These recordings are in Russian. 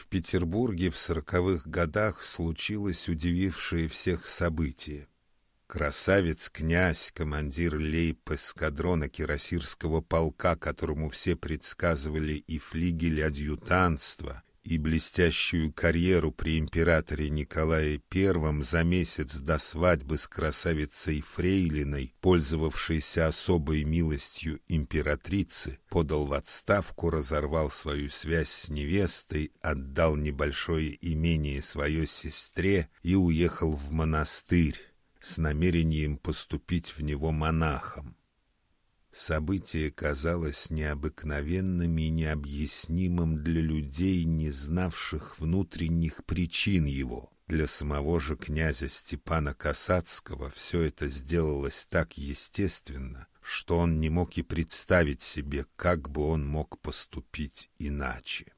В Петербурге в сороковых годах случилось удивившее всех событие. Красавец-князь, командир лейб-эскадрона кирасирского полка, которому все предсказывали и флигель адъютантства, и блестящую карьеру при императоре Николае I за месяц до свадьбы с красавицей Фрейлиной, пользовавшейся особой милостью императрицы, подал в отставку, разорвал свою связь с невестой, отдал небольшое имение своей сестре и уехал в монастырь с намерением поступить в него монахом. Событие казалось необыкновенным и необъяснимым для людей, не знавших внутренних причин его. Для самого же князя Степана Касацкого все это сделалось так естественно, что он не мог и представить себе, как бы он мог поступить иначе.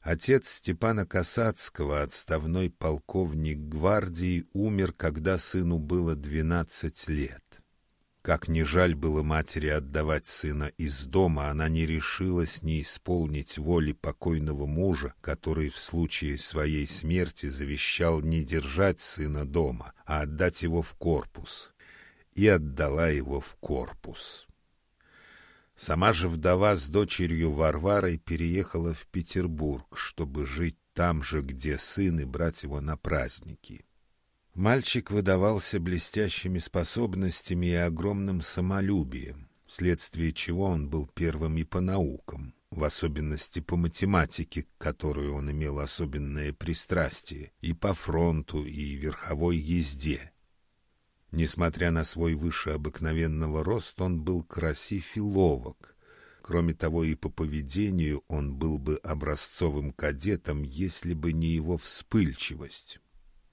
Отец Степана Касацкого, отставной полковник гвардии, умер, когда сыну было двенадцать лет. Как ни жаль было матери отдавать сына из дома, она не решилась не исполнить воли покойного мужа, который в случае своей смерти завещал не держать сына дома, а отдать его в корпус, и отдала его в корпус. Сама же вдова с дочерью Варварой переехала в Петербург, чтобы жить там же, где сын, и брать его на праздники. Мальчик выдавался блестящими способностями и огромным самолюбием, вследствие чего он был первым и по наукам, в особенности по математике, к которой он имел особенное пристрастие, и по фронту, и верховой езде, Несмотря на свой выше обыкновенного рост, он был красив и ловок. Кроме того, и по поведению он был бы образцовым кадетом, если бы не его вспыльчивость.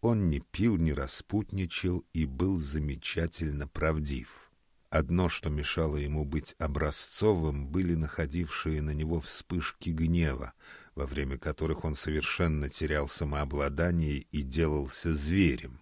Он не пил, не распутничал и был замечательно правдив. Одно, что мешало ему быть образцовым, были находившие на него вспышки гнева, во время которых он совершенно терял самообладание и делался зверем.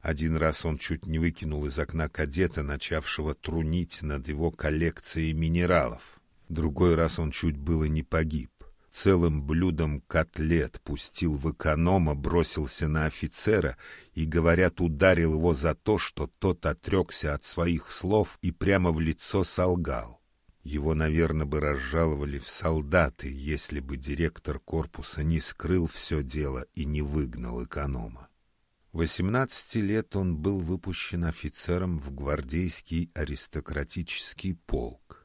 Один раз он чуть не выкинул из окна кадета, начавшего трунить над его коллекцией минералов. Другой раз он чуть было не погиб. Целым блюдом котлет пустил в эконома, бросился на офицера и, говорят, ударил его за то, что тот отрекся от своих слов и прямо в лицо солгал. Его, наверное, бы разжаловали в солдаты, если бы директор корпуса не скрыл все дело и не выгнал эконома. Восемнадцати лет он был выпущен офицером в гвардейский аристократический полк.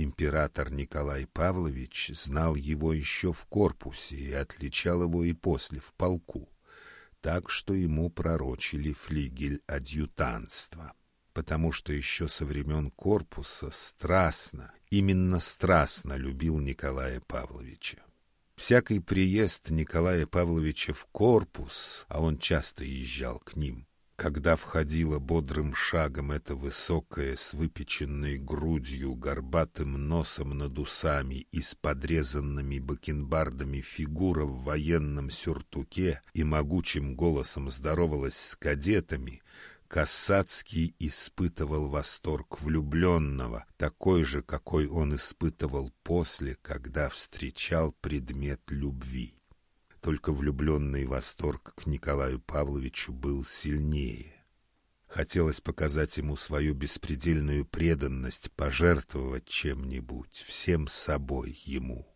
Император Николай Павлович знал его еще в корпусе и отличал его и после в полку, так что ему пророчили флигель адъютанства, потому что еще со времен корпуса страстно, именно страстно любил Николая Павловича. Всякий приезд Николая Павловича в корпус, а он часто езжал к ним, когда входила бодрым шагом эта высокая, с выпеченной грудью, горбатым носом над усами и с подрезанными бакенбардами фигура в военном сюртуке и могучим голосом здоровалась с кадетами, Касацкий испытывал восторг влюбленного, такой же, какой он испытывал после, когда встречал предмет любви. Только влюбленный восторг к Николаю Павловичу был сильнее. Хотелось показать ему свою беспредельную преданность, пожертвовать чем-нибудь, всем собой ему.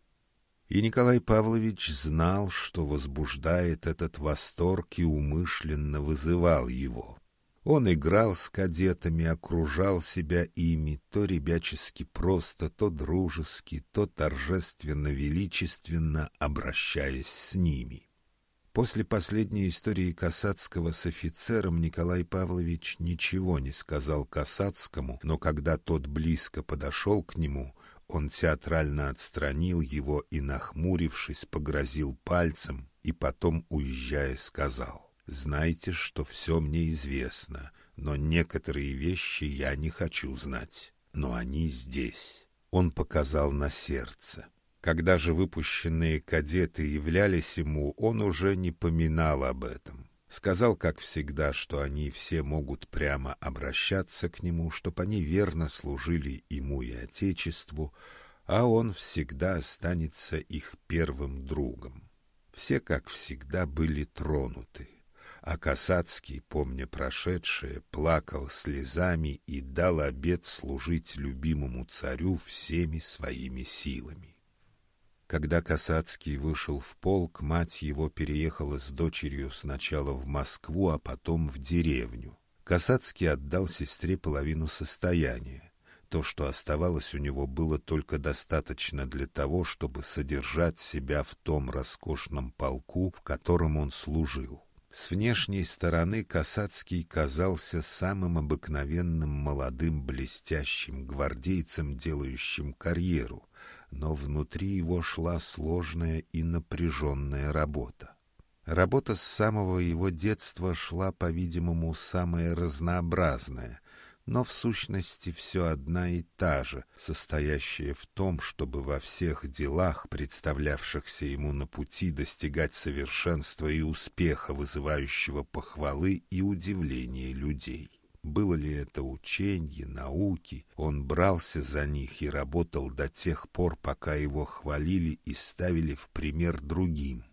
И Николай Павлович знал, что возбуждает этот восторг и умышленно вызывал его. Он играл с кадетами, окружал себя ими, то ребячески просто, то дружески, то торжественно-величественно обращаясь с ними. После последней истории Касацкого с офицером Николай Павлович ничего не сказал Касацкому, но когда тот близко подошел к нему, он театрально отстранил его и, нахмурившись, погрозил пальцем и потом, уезжая, сказал — Знайте, что все мне известно, но некоторые вещи я не хочу знать. Но они здесь. Он показал на сердце. Когда же выпущенные кадеты являлись ему, он уже не поминал об этом. Сказал, как всегда, что они все могут прямо обращаться к нему, чтоб они верно служили ему и Отечеству, а он всегда останется их первым другом. Все, как всегда, были тронуты. А Касацкий, помня прошедшее, плакал слезами и дал обет служить любимому царю всеми своими силами. Когда Касацкий вышел в полк, мать его переехала с дочерью сначала в Москву, а потом в деревню. Касацкий отдал сестре половину состояния. То, что оставалось у него, было только достаточно для того, чтобы содержать себя в том роскошном полку, в котором он служил. С внешней стороны Касацкий казался самым обыкновенным молодым блестящим гвардейцем, делающим карьеру, но внутри его шла сложная и напряженная работа. Работа с самого его детства шла, по-видимому, самая разнообразная, но в сущности все одна и та же, состоящая в том, чтобы во всех делах, представлявшихся ему на пути, достигать совершенства и успеха, вызывающего похвалы и удивление людей. Было ли это учение, науки, он брался за них и работал до тех пор, пока его хвалили и ставили в пример другим.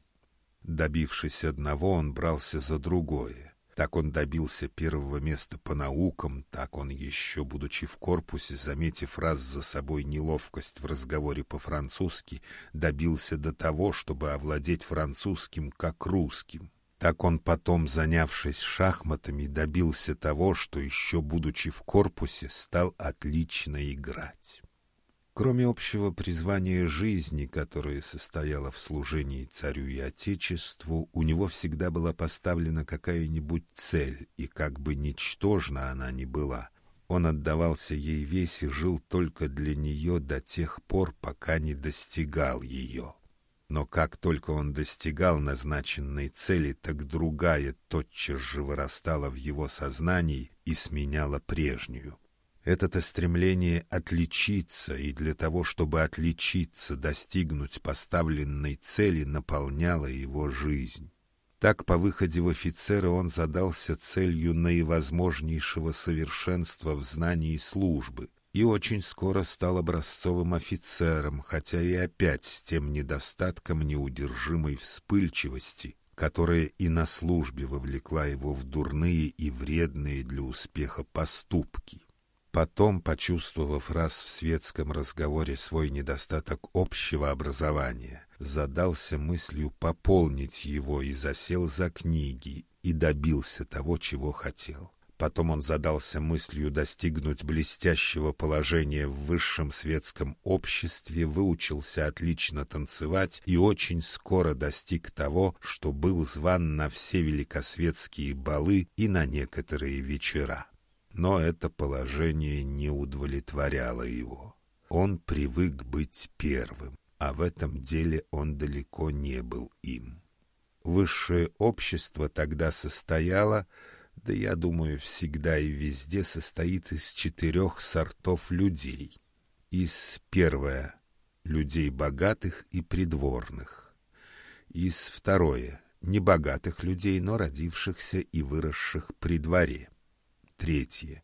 Добившись одного, он брался за другое. Так он добился первого места по наукам, так он еще, будучи в корпусе, заметив раз за собой неловкость в разговоре по-французски, добился до того, чтобы овладеть французским как русским. Так он потом, занявшись шахматами, добился того, что еще, будучи в корпусе, стал отлично играть. Кроме общего призвания жизни, которое состояло в служении царю и отечеству, у него всегда была поставлена какая-нибудь цель, и как бы ничтожна она ни была, он отдавался ей весь и жил только для нее до тех пор, пока не достигал ее. Но как только он достигал назначенной цели, так другая тотчас же вырастала в его сознании и сменяла прежнюю. Это-то стремление отличиться и для того, чтобы отличиться, достигнуть поставленной цели, наполняло его жизнь. Так по выходе в офицеры он задался целью наивозможнейшего совершенства в знании службы и очень скоро стал образцовым офицером, хотя и опять с тем недостатком неудержимой вспыльчивости, которая и на службе вовлекла его в дурные и вредные для успеха поступки. Потом, почувствовав раз в светском разговоре свой недостаток общего образования, задался мыслью пополнить его и засел за книги и добился того, чего хотел. Потом он задался мыслью достигнуть блестящего положения в высшем светском обществе, выучился отлично танцевать и очень скоро достиг того, что был зван на все великосветские балы и на некоторые вечера. Но это положение не удовлетворяло его. Он привык быть первым, а в этом деле он далеко не был им. Высшее общество тогда состояло, да я думаю, всегда и везде состоит из четырех сортов людей. Из первое — людей богатых и придворных. Из второе — небогатых людей, но родившихся и выросших при дворе. Третье.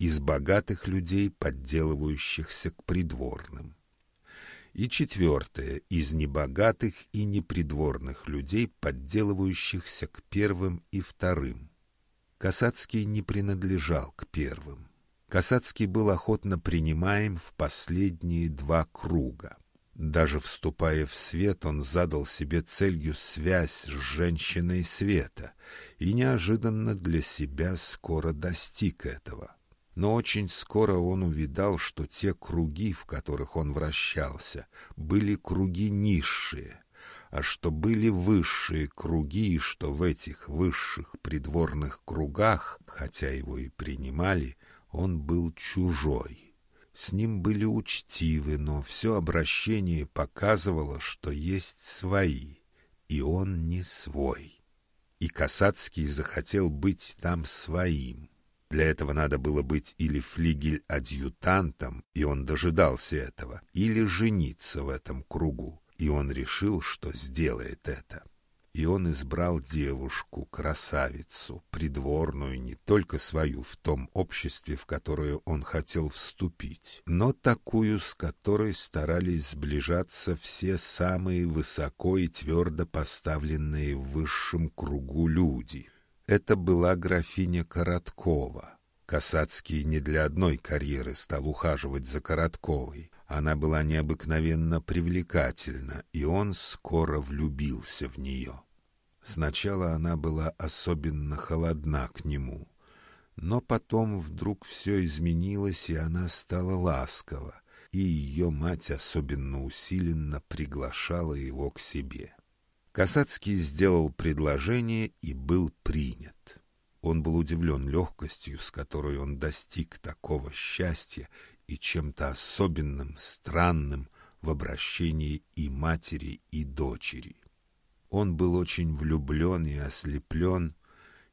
Из богатых людей, подделывающихся к придворным. И четвертое. Из небогатых и непридворных людей, подделывающихся к первым и вторым. Касацкий не принадлежал к первым. Касацкий был охотно принимаем в последние два круга. Даже вступая в свет, он задал себе целью связь с женщиной света и неожиданно для себя скоро достиг этого. Но очень скоро он увидал, что те круги, в которых он вращался, были круги низшие, а что были высшие круги, и что в этих высших придворных кругах, хотя его и принимали, он был чужой. С ним были учтивы, но все обращение показывало, что есть свои, и он не свой. И Касацкий захотел быть там своим. Для этого надо было быть или флигель-адъютантом, и он дожидался этого, или жениться в этом кругу, и он решил, что сделает это. И он избрал девушку, красавицу, придворную, не только свою в том обществе, в которое он хотел вступить, но такую, с которой старались сближаться все самые высоко и твердо поставленные в высшем кругу люди. Это была графиня Короткова. Касацкий не для одной карьеры стал ухаживать за Коротковой. Она была необыкновенно привлекательна, и он скоро влюбился в нее. Сначала она была особенно холодна к нему, но потом вдруг все изменилось, и она стала ласкова, и ее мать особенно усиленно приглашала его к себе. Касацкий сделал предложение и был принят. Он был удивлен легкостью, с которой он достиг такого счастья и чем-то особенным, странным в обращении и матери, и дочери. Он был очень влюблен и ослеплен,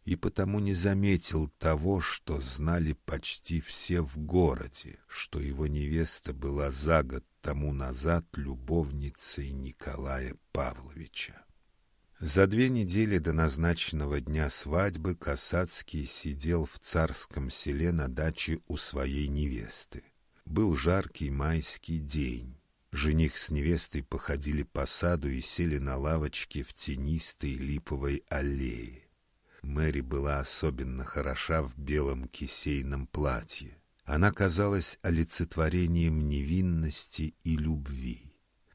и потому не заметил того, что знали почти все в городе, что его невеста была за год тому назад любовницей Николая Павловича. За две недели до назначенного дня свадьбы Касацкий сидел в царском селе на даче у своей невесты. Был жаркий майский день. Жених с невестой походили по саду и сели на лавочке в тенистой липовой аллее. Мэри была особенно хороша в белом кисейном платье. Она казалась олицетворением невинности и любви.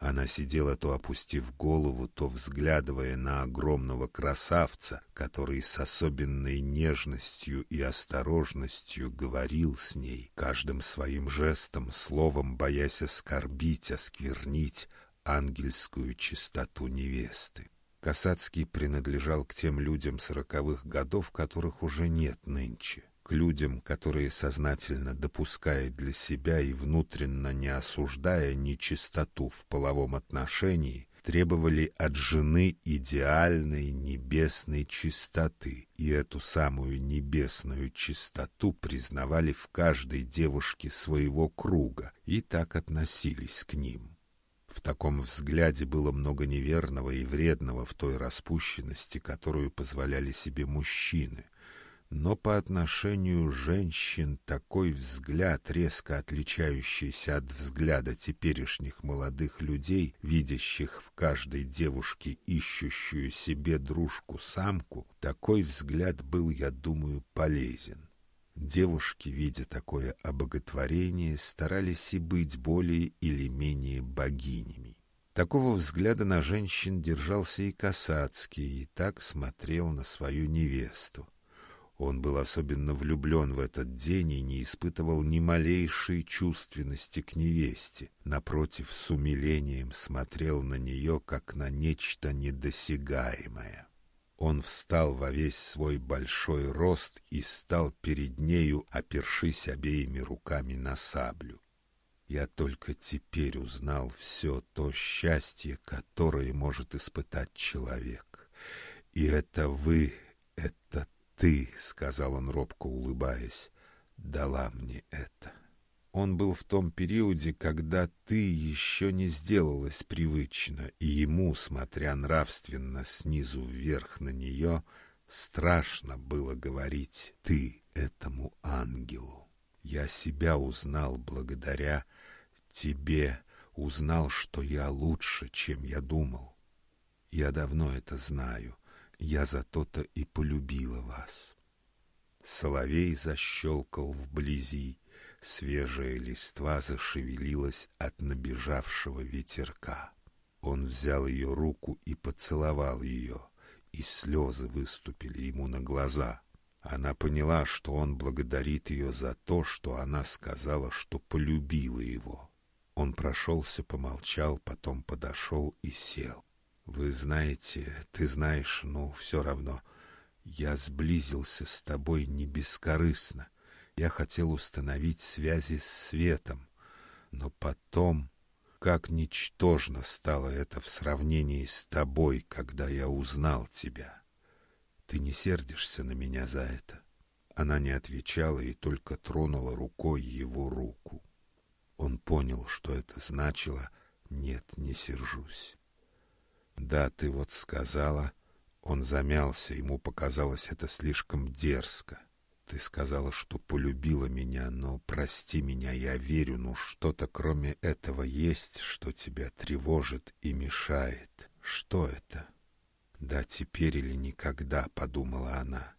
Она сидела то опустив голову, то взглядывая на огромного красавца, который с особенной нежностью и осторожностью говорил с ней, каждым своим жестом, словом боясь оскорбить, осквернить ангельскую чистоту невесты. Касацкий принадлежал к тем людям сороковых годов, которых уже нет нынче к людям, которые сознательно допуская для себя и внутренно не осуждая нечистоту в половом отношении, требовали от жены идеальной небесной чистоты, и эту самую небесную чистоту признавали в каждой девушке своего круга и так относились к ним. В таком взгляде было много неверного и вредного в той распущенности, которую позволяли себе мужчины — но по отношению женщин такой взгляд, резко отличающийся от взгляда теперешних молодых людей, видящих в каждой девушке ищущую себе дружку-самку, такой взгляд был, я думаю, полезен. Девушки, видя такое обоготворение, старались и быть более или менее богинями. Такого взгляда на женщин держался и Касацкий, и так смотрел на свою невесту. Он был особенно влюблен в этот день и не испытывал ни малейшей чувственности к невесте. Напротив, с умилением смотрел на нее, как на нечто недосягаемое. Он встал во весь свой большой рост и стал перед нею, опершись обеими руками на саблю. Я только теперь узнал все то счастье, которое может испытать человек. И это вы, это ты, — сказал он робко улыбаясь, — дала мне это. Он был в том периоде, когда ты еще не сделалась привычно, и ему, смотря нравственно снизу вверх на нее, страшно было говорить «ты» этому ангелу. Я себя узнал благодаря тебе, узнал, что я лучше, чем я думал. Я давно это знаю, я за то-то и полюбила вас. Соловей защелкал вблизи, свежая листва зашевелилась от набежавшего ветерка. Он взял ее руку и поцеловал ее, и слезы выступили ему на глаза. Она поняла, что он благодарит ее за то, что она сказала, что полюбила его. Он прошелся, помолчал, потом подошел и сел. Вы знаете, ты знаешь, ну, все равно. Я сблизился с тобой не бескорыстно. Я хотел установить связи с светом. Но потом, как ничтожно стало это в сравнении с тобой, когда я узнал тебя. Ты не сердишься на меня за это? Она не отвечала и только тронула рукой его руку. Он понял, что это значило «нет, не сержусь». Да, ты вот сказала, Он замялся, ему показалось это слишком дерзко. Ты сказала, что полюбила меня, но прости меня, я верю, но что-то кроме этого есть, что тебя тревожит и мешает. Что это? Да теперь или никогда, подумала она.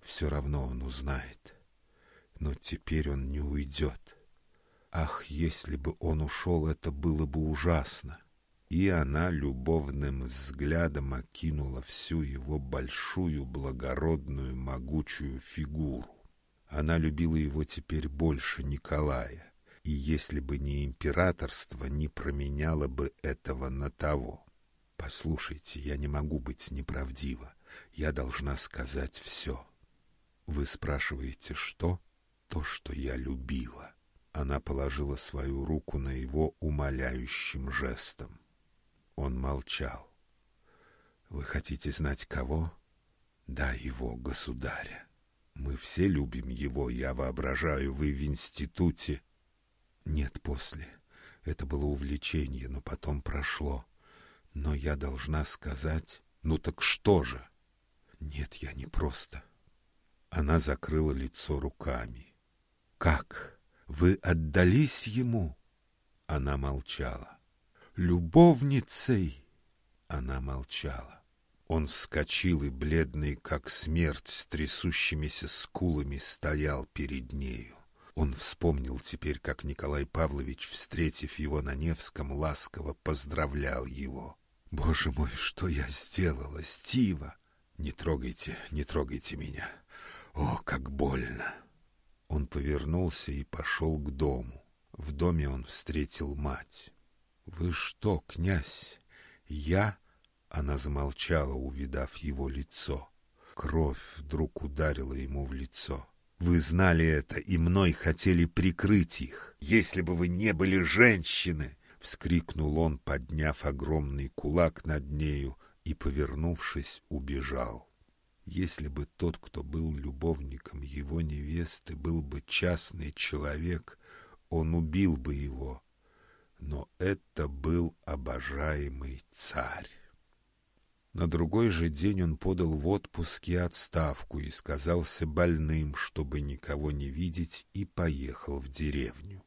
Все равно он узнает. Но теперь он не уйдет. Ах, если бы он ушел, это было бы ужасно и она любовным взглядом окинула всю его большую, благородную, могучую фигуру. Она любила его теперь больше Николая, и если бы не императорство, не променяло бы этого на того. Послушайте, я не могу быть неправдива. Я должна сказать все. Вы спрашиваете, что? То, что я любила. Она положила свою руку на его умоляющим жестом. Он молчал. Вы хотите знать кого? Да, его, государя. Мы все любим его, я воображаю, вы в институте. Нет, после. Это было увлечение, но потом прошло. Но я должна сказать... Ну так что же? Нет, я не просто. Она закрыла лицо руками. Как? Вы отдались ему? Она молчала любовницей. Она молчала. Он вскочил и, бледный, как смерть, с трясущимися скулами стоял перед нею. Он вспомнил теперь, как Николай Павлович, встретив его на Невском, ласково поздравлял его. «Боже мой, что я сделала, Стива! Не трогайте, не трогайте меня! О, как больно!» Он повернулся и пошел к дому. В доме он встретил мать. «Вы что, князь? Я...» Она замолчала, увидав его лицо. Кровь вдруг ударила ему в лицо. «Вы знали это, и мной хотели прикрыть их. Если бы вы не были женщины!» — вскрикнул он, подняв огромный кулак над нею и, повернувшись, убежал. Если бы тот, кто был любовником его невесты, был бы частный человек, он убил бы его, но это был обожаемый царь. На другой же день он подал в отпуске отставку и сказался больным, чтобы никого не видеть, и поехал в деревню.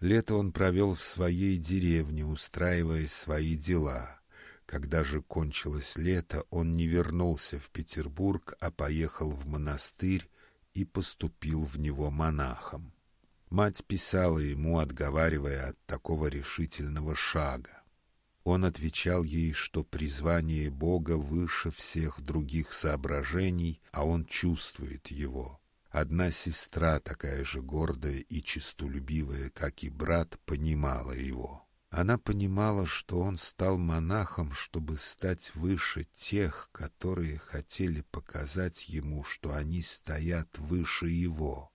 Лето он провел в своей деревне, устраивая свои дела. Когда же кончилось лето, он не вернулся в Петербург, а поехал в монастырь и поступил в него монахом. Мать писала ему, отговаривая от такого решительного шага. Он отвечал ей, что призвание Бога выше всех других соображений, а он чувствует его. Одна сестра, такая же гордая и честолюбивая, как и брат, понимала его. Она понимала, что он стал монахом, чтобы стать выше тех, которые хотели показать ему, что они стоят выше его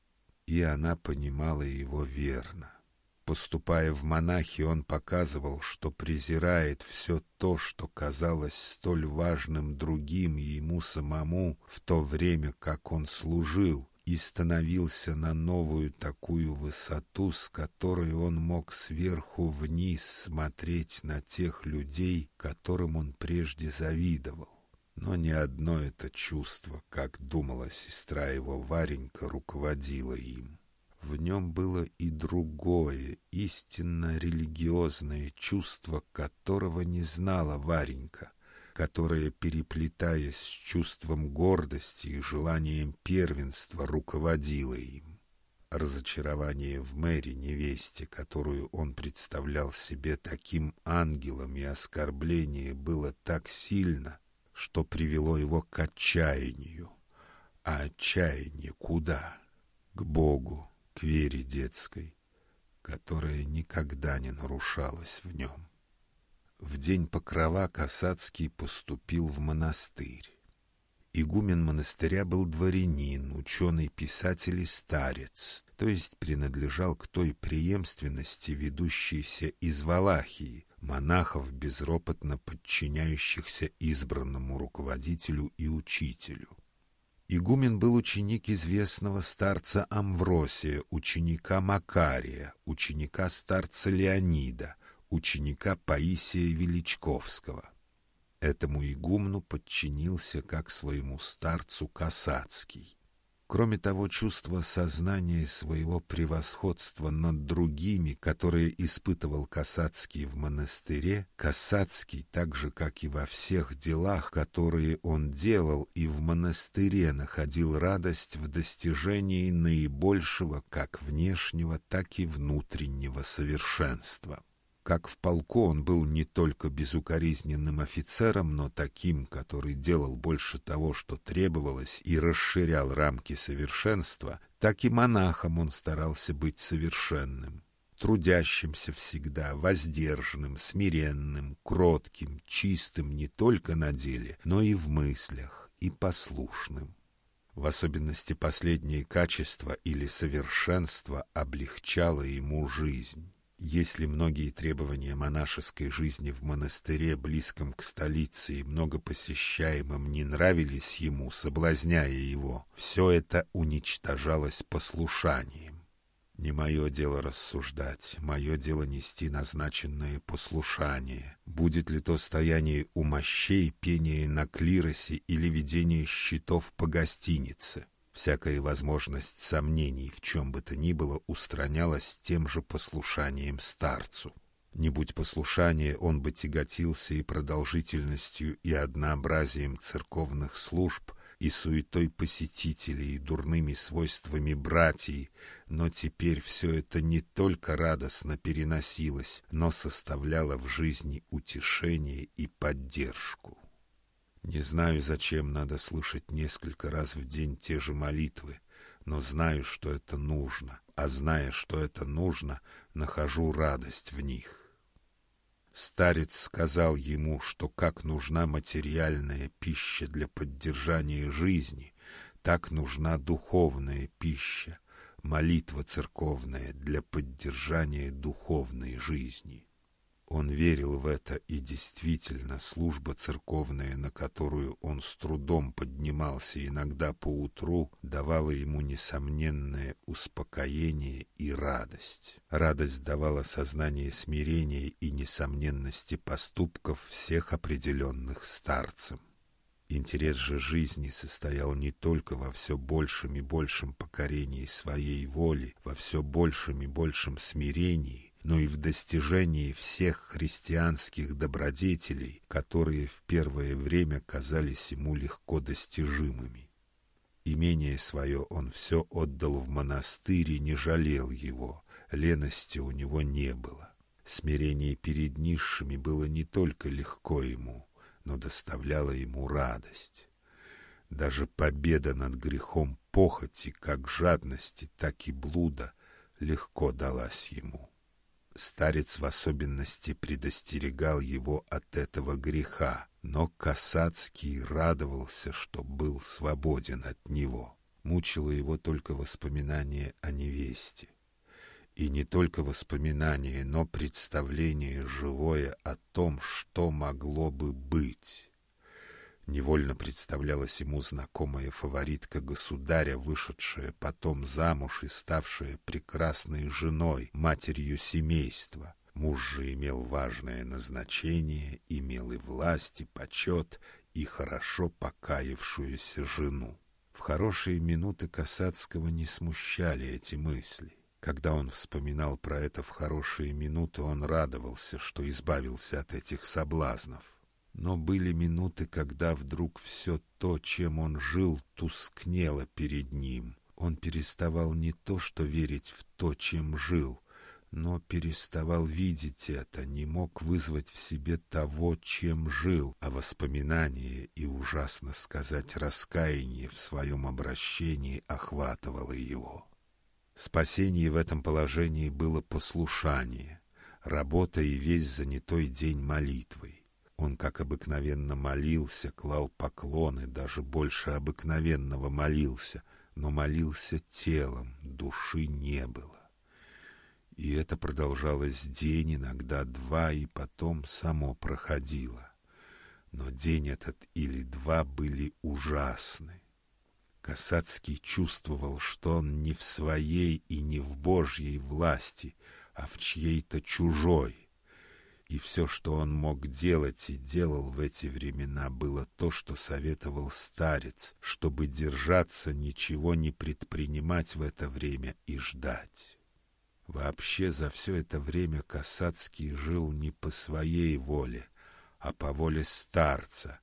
и она понимала его верно. Поступая в монахи, он показывал, что презирает все то, что казалось столь важным другим и ему самому в то время, как он служил, и становился на новую такую высоту, с которой он мог сверху вниз смотреть на тех людей, которым он прежде завидовал. Но не одно это чувство, как думала сестра его Варенька, руководило им. В нем было и другое, истинно религиозное чувство, которого не знала Варенька, которое, переплетаясь с чувством гордости и желанием первенства, руководило им. Разочарование в Мэри, невесте, которую он представлял себе таким ангелом, и оскорбление было так сильно — что привело его к отчаянию. А отчаяние куда? К Богу, к вере детской, которая никогда не нарушалась в нем. В день покрова Касацкий поступил в монастырь. Игумен монастыря был дворянин, ученый писатель и старец, то есть принадлежал к той преемственности, ведущейся из Валахии, монахов, безропотно подчиняющихся избранному руководителю и учителю. Игумен был ученик известного старца Амвросия, ученика Макария, ученика старца Леонида, ученика Паисия Величковского. Этому игумну подчинился как своему старцу Касацкий. Кроме того, чувство сознания своего превосходства над другими, которое испытывал Касацкий в монастыре, Касацкий, так же, как и во всех делах, которые он делал, и в монастыре находил радость в достижении наибольшего как внешнего, так и внутреннего совершенства. Как в полку он был не только безукоризненным офицером, но таким, который делал больше того, что требовалось, и расширял рамки совершенства, так и монахом он старался быть совершенным, трудящимся всегда, воздержанным, смиренным, кротким, чистым не только на деле, но и в мыслях, и послушным. В особенности последнее качество или совершенство облегчало ему жизнь. Если многие требования монашеской жизни в монастыре, близком к столице и многопосещаемом, не нравились ему, соблазняя его, все это уничтожалось послушанием. Не мое дело рассуждать, мое дело нести назначенное послушание. Будет ли то стояние у мощей, пение на клиросе или ведение счетов по гостинице? Всякая возможность сомнений в чем бы то ни было устранялась тем же послушанием старцу. Не будь послушания, он бы тяготился и продолжительностью, и однообразием церковных служб, и суетой посетителей, и дурными свойствами братьев, но теперь все это не только радостно переносилось, но составляло в жизни утешение и поддержку. Не знаю, зачем надо слышать несколько раз в день те же молитвы, но знаю, что это нужно, а зная, что это нужно, нахожу радость в них. Старец сказал ему, что как нужна материальная пища для поддержания жизни, так нужна духовная пища, молитва церковная для поддержания духовной жизни. Он верил в это, и действительно служба церковная, на которую он с трудом поднимался иногда по утру, давала ему несомненное успокоение и радость. Радость давала сознание смирения и несомненности поступков всех определенных старцем. Интерес же жизни состоял не только во все большем и большем покорении своей воли, во все большем и большем смирении, но и в достижении всех христианских добродетелей, которые в первое время казались ему легко достижимыми. Имение свое он все отдал в монастырь и не жалел его, лености у него не было. Смирение перед низшими было не только легко ему, но доставляло ему радость. Даже победа над грехом похоти, как жадности, так и блуда, легко далась ему. Старец в особенности предостерегал его от этого греха, но Касацкий радовался, что был свободен от него. Мучило его только воспоминание о невесте. И не только воспоминание, но представление живое о том, что могло бы быть. Невольно представлялась ему знакомая фаворитка государя, вышедшая потом замуж и ставшая прекрасной женой, матерью семейства. Муж же имел важное назначение, имел и власть, и почет, и хорошо покаявшуюся жену. В хорошие минуты Касацкого не смущали эти мысли. Когда он вспоминал про это в хорошие минуты, он радовался, что избавился от этих соблазнов. Но были минуты, когда вдруг все то, чем он жил, тускнело перед ним. Он переставал не то что верить в то, чем жил, но переставал видеть это, не мог вызвать в себе того, чем жил, а воспоминание и, ужасно сказать, раскаяние в своем обращении охватывало его. Спасение в этом положении было послушание, работа и весь занятой день молитвой. Он, как обыкновенно, молился, клал поклоны, даже больше обыкновенного молился, но молился телом, души не было. И это продолжалось день, иногда два, и потом само проходило. Но день этот или два были ужасны. Касацкий чувствовал, что он не в своей и не в Божьей власти, а в чьей-то чужой — и все, что он мог делать и делал в эти времена, было то, что советовал старец, чтобы держаться, ничего не предпринимать в это время и ждать. Вообще за все это время Касацкий жил не по своей воле, а по воле старца,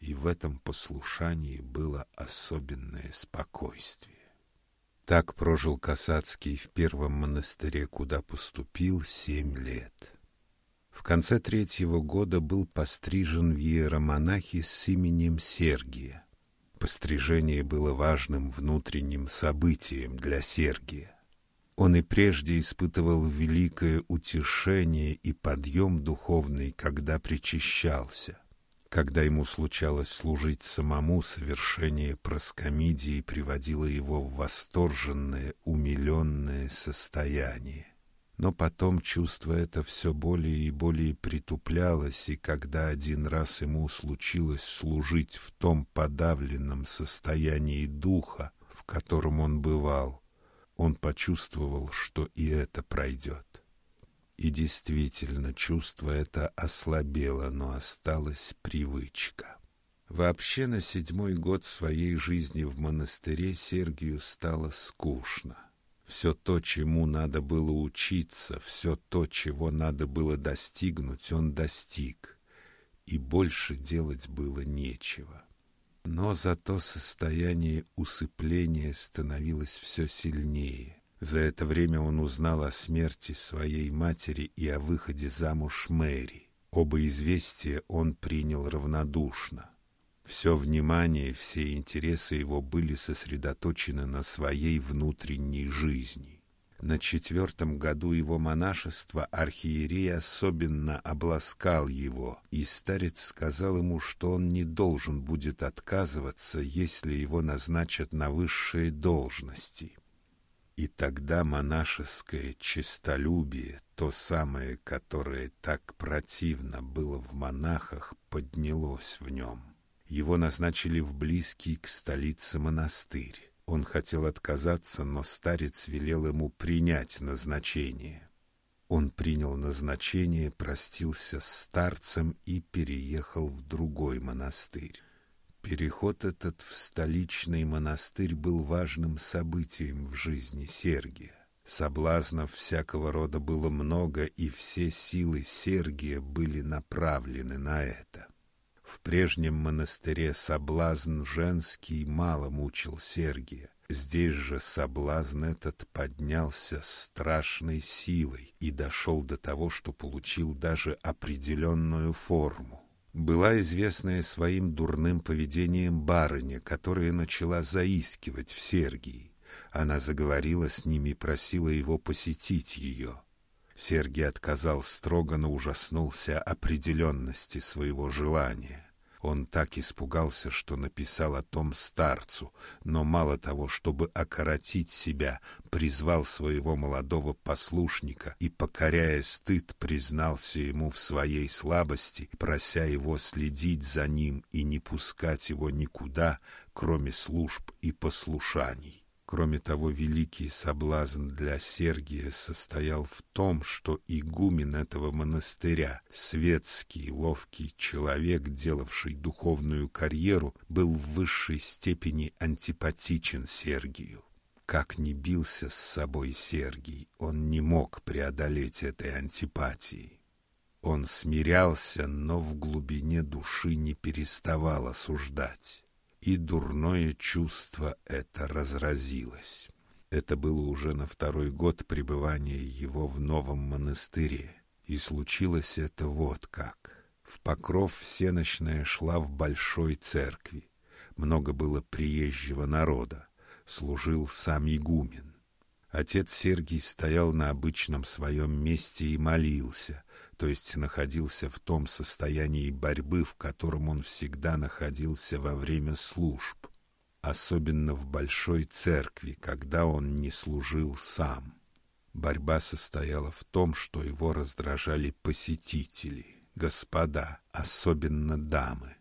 и в этом послушании было особенное спокойствие. Так прожил Касацкий в первом монастыре, куда поступил семь лет. В конце третьего года был пострижен в иеромонахи с именем Сергия. Пострижение было важным внутренним событием для Сергия. Он и прежде испытывал великое утешение и подъем духовный, когда причащался. Когда ему случалось служить самому, совершение проскомидии приводило его в восторженное, умиленное состояние. Но потом чувство это все более и более притуплялось, и когда один раз ему случилось служить в том подавленном состоянии духа, в котором он бывал, он почувствовал, что и это пройдет. И действительно, чувство это ослабело, но осталась привычка. Вообще, на седьмой год своей жизни в монастыре Сергию стало скучно. Все то, чему надо было учиться, все то, чего надо было достигнуть, он достиг, и больше делать было нечего. Но зато состояние усыпления становилось все сильнее. За это время он узнал о смерти своей матери и о выходе замуж Мэри. Оба известия он принял равнодушно. Все внимание, все интересы его были сосредоточены на своей внутренней жизни. На четвертом году его монашества архиерей особенно обласкал его, и старец сказал ему, что он не должен будет отказываться, если его назначат на высшие должности. И тогда монашеское честолюбие, то самое, которое так противно было в монахах, поднялось в нем. Его назначили в близкий к столице монастырь. Он хотел отказаться, но старец велел ему принять назначение. Он принял назначение, простился с старцем и переехал в другой монастырь. Переход этот в столичный монастырь был важным событием в жизни Сергия. Соблазнов всякого рода было много, и все силы Сергия были направлены на это. В прежнем монастыре соблазн женский мало мучил Сергия. Здесь же соблазн этот поднялся страшной силой и дошел до того, что получил даже определенную форму была известная своим дурным поведением барыня, которая начала заискивать в Сергии. Она заговорила с ними и просила его посетить ее. Сергий отказал строго, но ужаснулся определенности своего желания. Он так испугался, что написал о том старцу, но мало того, чтобы окоротить себя, призвал своего молодого послушника и, покоряя стыд, признался ему в своей слабости, прося его следить за ним и не пускать его никуда, кроме служб и послушаний. Кроме того, великий соблазн для Сергия состоял в том, что игумен этого монастыря, светский, ловкий человек, делавший духовную карьеру, был в высшей степени антипатичен Сергию. Как ни бился с собой Сергий, он не мог преодолеть этой антипатии. Он смирялся, но в глубине души не переставал осуждать и дурное чувство это разразилось. Это было уже на второй год пребывания его в новом монастыре, и случилось это вот как. В покров всеночная шла в большой церкви. Много было приезжего народа. Служил сам игумен. Отец Сергий стоял на обычном своем месте и молился, то есть находился в том состоянии борьбы, в котором он всегда находился во время служб, особенно в большой церкви, когда он не служил сам. Борьба состояла в том, что его раздражали посетители, господа, особенно дамы.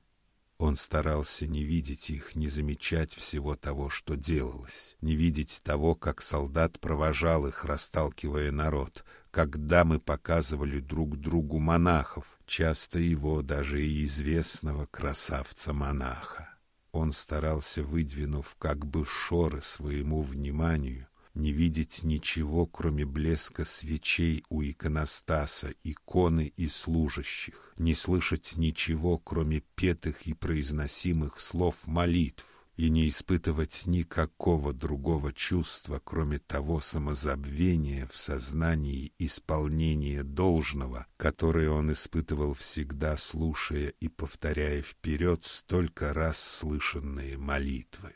Он старался не видеть их, не замечать всего того, что делалось, не видеть того, как солдат провожал их, расталкивая народ, когда мы показывали друг другу монахов, часто его даже и известного красавца-монаха. Он старался, выдвинув как бы шоры своему вниманию, не видеть ничего, кроме блеска свечей у иконостаса, иконы и служащих, не слышать ничего, кроме петых и произносимых слов молитв, и не испытывать никакого другого чувства, кроме того самозабвения в сознании исполнения должного, которое он испытывал всегда, слушая и повторяя вперед столько раз слышанные молитвы.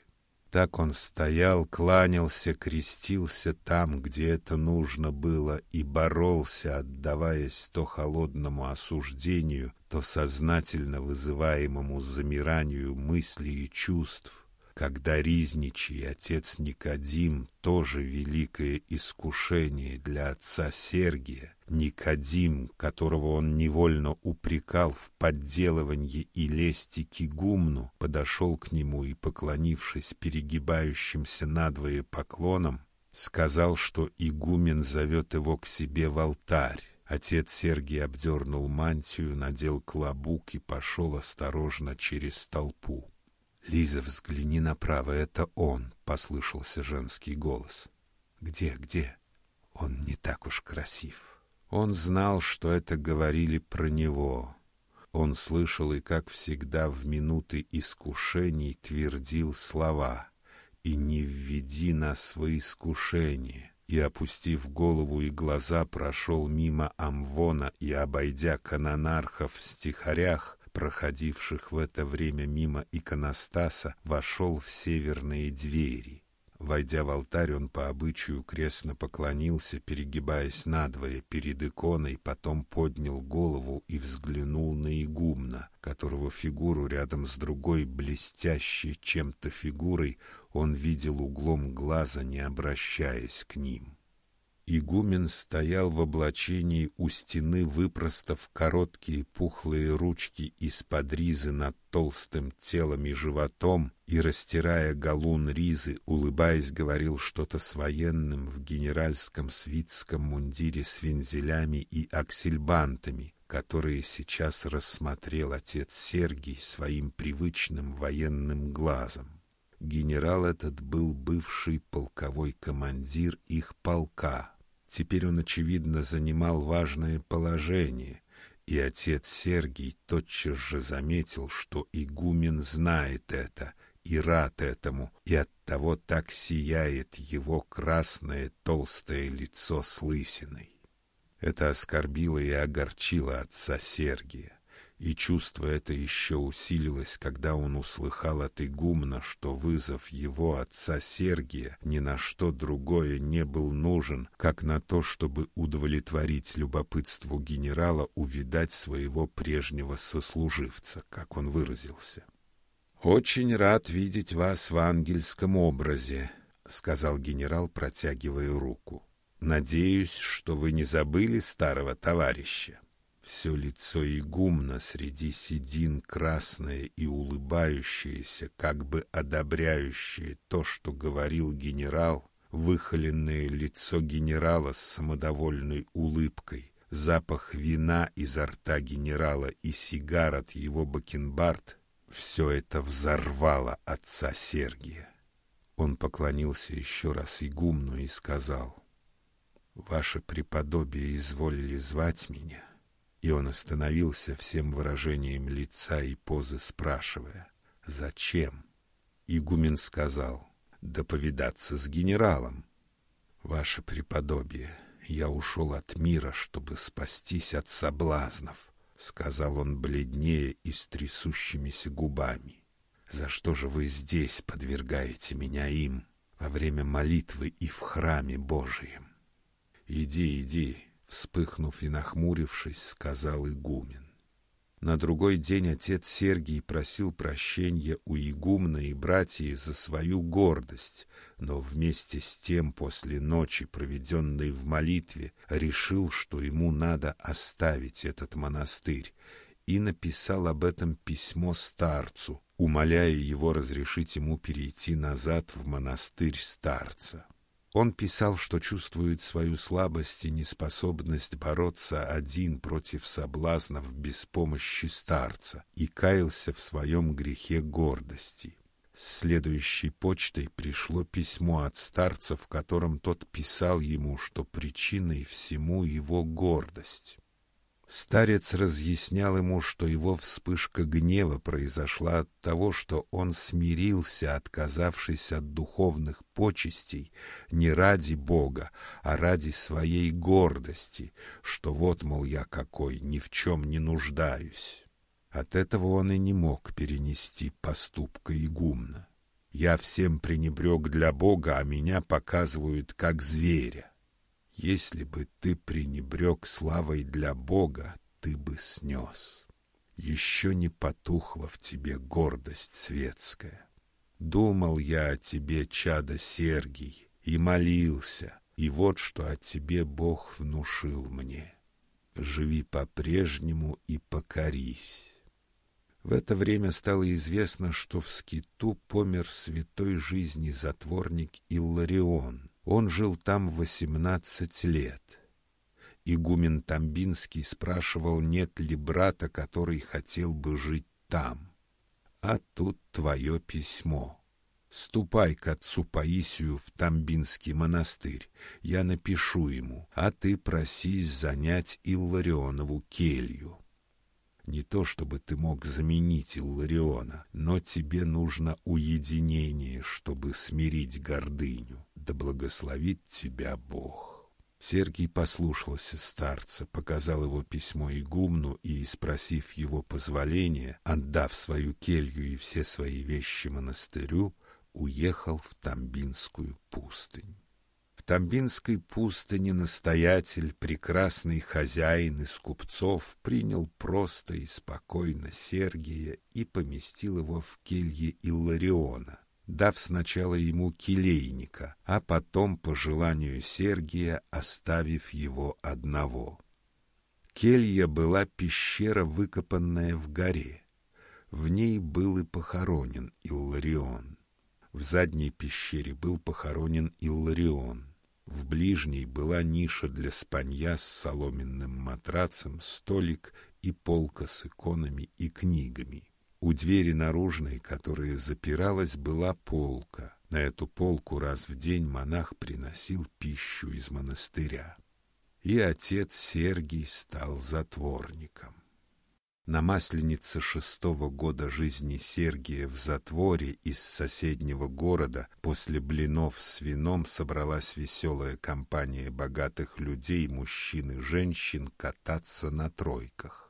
Так он стоял, кланялся, крестился там, где это нужно было, и боролся, отдаваясь то холодному осуждению, то сознательно вызываемому замиранию мыслей и чувств, когда Ризничий отец Никодим, тоже великое искушение для отца Сергия, Никодим, которого он невольно упрекал в подделывании и лести к игумну, подошел к нему и, поклонившись перегибающимся надвое поклоном, сказал, что игумен зовет его к себе в алтарь. Отец Сергий обдернул мантию, надел клобук и пошел осторожно через толпу. Лиза, взгляни направо, это он, послышался женский голос. Где, где? Он не так уж красив. Он знал, что это говорили про него. Он слышал и, как всегда, в минуты искушений твердил слова «И не введи нас во искушение» и, опустив голову и глаза, прошел мимо Амвона и, обойдя канонархов в стихарях, проходивших в это время мимо иконостаса, вошел в северные двери. Войдя в алтарь, он по обычаю крестно поклонился, перегибаясь надвое перед иконой, потом поднял голову и взглянул на игумна, которого фигуру рядом с другой, блестящей чем-то фигурой, он видел углом глаза, не обращаясь к ним. Игумен стоял в облачении у стены, выпростав короткие пухлые ручки из-под ризы над толстым телом и животом, и, растирая галун ризы, улыбаясь, говорил что-то с военным в генеральском свитском мундире с вензелями и аксельбантами, которые сейчас рассмотрел отец Сергий своим привычным военным глазом. Генерал этот был бывший полковой командир их полка, Теперь он, очевидно, занимал важное положение, и отец Сергий тотчас же заметил, что игумен знает это и рад этому, и оттого так сияет его красное толстое лицо с лысиной. Это оскорбило и огорчило отца Сергия и чувство это еще усилилось, когда он услыхал от игумна, что вызов его отца Сергия ни на что другое не был нужен, как на то, чтобы удовлетворить любопытству генерала увидать своего прежнего сослуживца, как он выразился. «Очень рад видеть вас в ангельском образе», — сказал генерал, протягивая руку. «Надеюсь, что вы не забыли старого товарища». Все лицо игумна среди седин красное и улыбающееся, как бы одобряющее то, что говорил генерал, выхоленное лицо генерала с самодовольной улыбкой, запах вина изо рта генерала и сигар от его бакенбард — все это взорвало отца Сергия. Он поклонился еще раз игумну и сказал, «Ваше преподобие изволили звать меня» и он остановился всем выражением лица и позы, спрашивая, «Зачем?» Игумен сказал, «Да повидаться с генералом». «Ваше преподобие, я ушел от мира, чтобы спастись от соблазнов», — сказал он бледнее и с трясущимися губами. «За что же вы здесь подвергаете меня им во время молитвы и в храме Божием?» «Иди, иди, вспыхнув и нахмурившись, сказал игумен. На другой день отец Сергий просил прощения у игумна и братьев за свою гордость, но вместе с тем после ночи, проведенной в молитве, решил, что ему надо оставить этот монастырь, и написал об этом письмо старцу, умоляя его разрешить ему перейти назад в монастырь старца. Он писал, что чувствует свою слабость и неспособность бороться один против соблазнов без помощи старца и каялся в своем грехе гордости. С следующей почтой пришло письмо от старца, в котором тот писал ему, что причиной всему его гордость. Старец разъяснял ему, что его вспышка гнева произошла от того, что он смирился, отказавшись от духовных почестей не ради Бога, а ради своей гордости, что вот, мол, я какой, ни в чем не нуждаюсь. От этого он и не мог перенести поступка игумна. Я всем пренебрег для Бога, а меня показывают как зверя. Если бы ты пренебрег славой для Бога, ты бы снес. Еще не потухла в тебе гордость светская. Думал я о тебе, чадо Сергий, и молился, и вот что о тебе Бог внушил мне. Живи по-прежнему и покорись. В это время стало известно, что в скиту помер святой жизни затворник Илларион — он жил там восемнадцать лет. Игумен Тамбинский спрашивал, нет ли брата, который хотел бы жить там. А тут твое письмо. Ступай к отцу Паисию в Тамбинский монастырь. Я напишу ему, а ты просись занять Илларионову келью. Не то чтобы ты мог заменить Иллариона, но тебе нужно уединение, чтобы смирить гордыню да благословит тебя Бог. Сергий послушался старца, показал его письмо игумну и, спросив его позволения, отдав свою келью и все свои вещи монастырю, уехал в Тамбинскую пустынь. В Тамбинской пустыне настоятель, прекрасный хозяин из купцов, принял просто и спокойно Сергия и поместил его в келье Иллариона, дав сначала ему келейника, а потом, по желанию Сергия, оставив его одного. Келья была пещера, выкопанная в горе. В ней был и похоронен Илларион. В задней пещере был похоронен Илларион. В ближней была ниша для спанья с соломенным матрацем, столик и полка с иконами и книгами. У двери наружной, которая запиралась, была полка. На эту полку раз в день монах приносил пищу из монастыря. И отец Сергий стал затворником. На масленице шестого года жизни Сергия в затворе из соседнего города после блинов с вином собралась веселая компания богатых людей, мужчин и женщин кататься на тройках.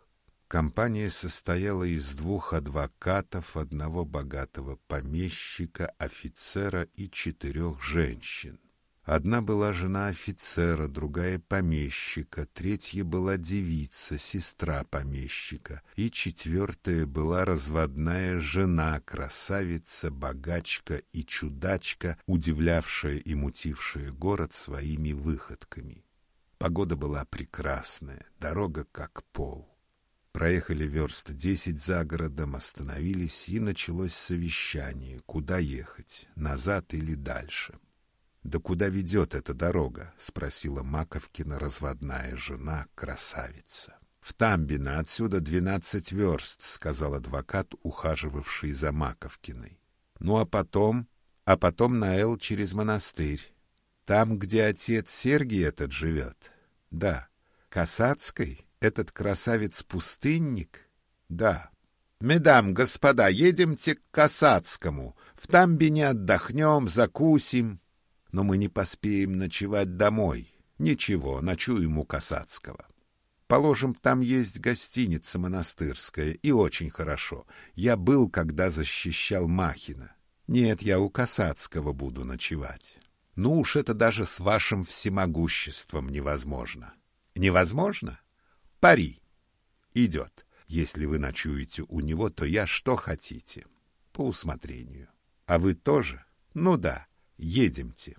Компания состояла из двух адвокатов, одного богатого помещика, офицера и четырех женщин. Одна была жена офицера, другая помещика, третья была девица, сестра помещика, и четвертая была разводная жена, красавица, богачка и чудачка, удивлявшая и мутившая город своими выходками. Погода была прекрасная, дорога как пол. Проехали верст десять за городом, остановились, и началось совещание, куда ехать, назад или дальше. «Да куда ведет эта дорога?» — спросила Маковкина разводная жена, красавица. «В Тамбино, отсюда двенадцать верст», — сказал адвокат, ухаживавший за Маковкиной. «Ну а потом? А потом на Эл через монастырь. Там, где отец Сергий этот живет?» «Да. Касацкой?» Этот красавец-пустынник? Да. Медам, господа, едемте к Касацкому. В Тамбине отдохнем, закусим. Но мы не поспеем ночевать домой. Ничего, ночуем у Касацкого. Положим, там есть гостиница монастырская, и очень хорошо. Я был, когда защищал Махина. Нет, я у Касацкого буду ночевать. Ну уж это даже с вашим всемогуществом невозможно. Невозможно? Пари. Идет. Если вы ночуете у него, то я что хотите. По усмотрению. А вы тоже? Ну да, едемте.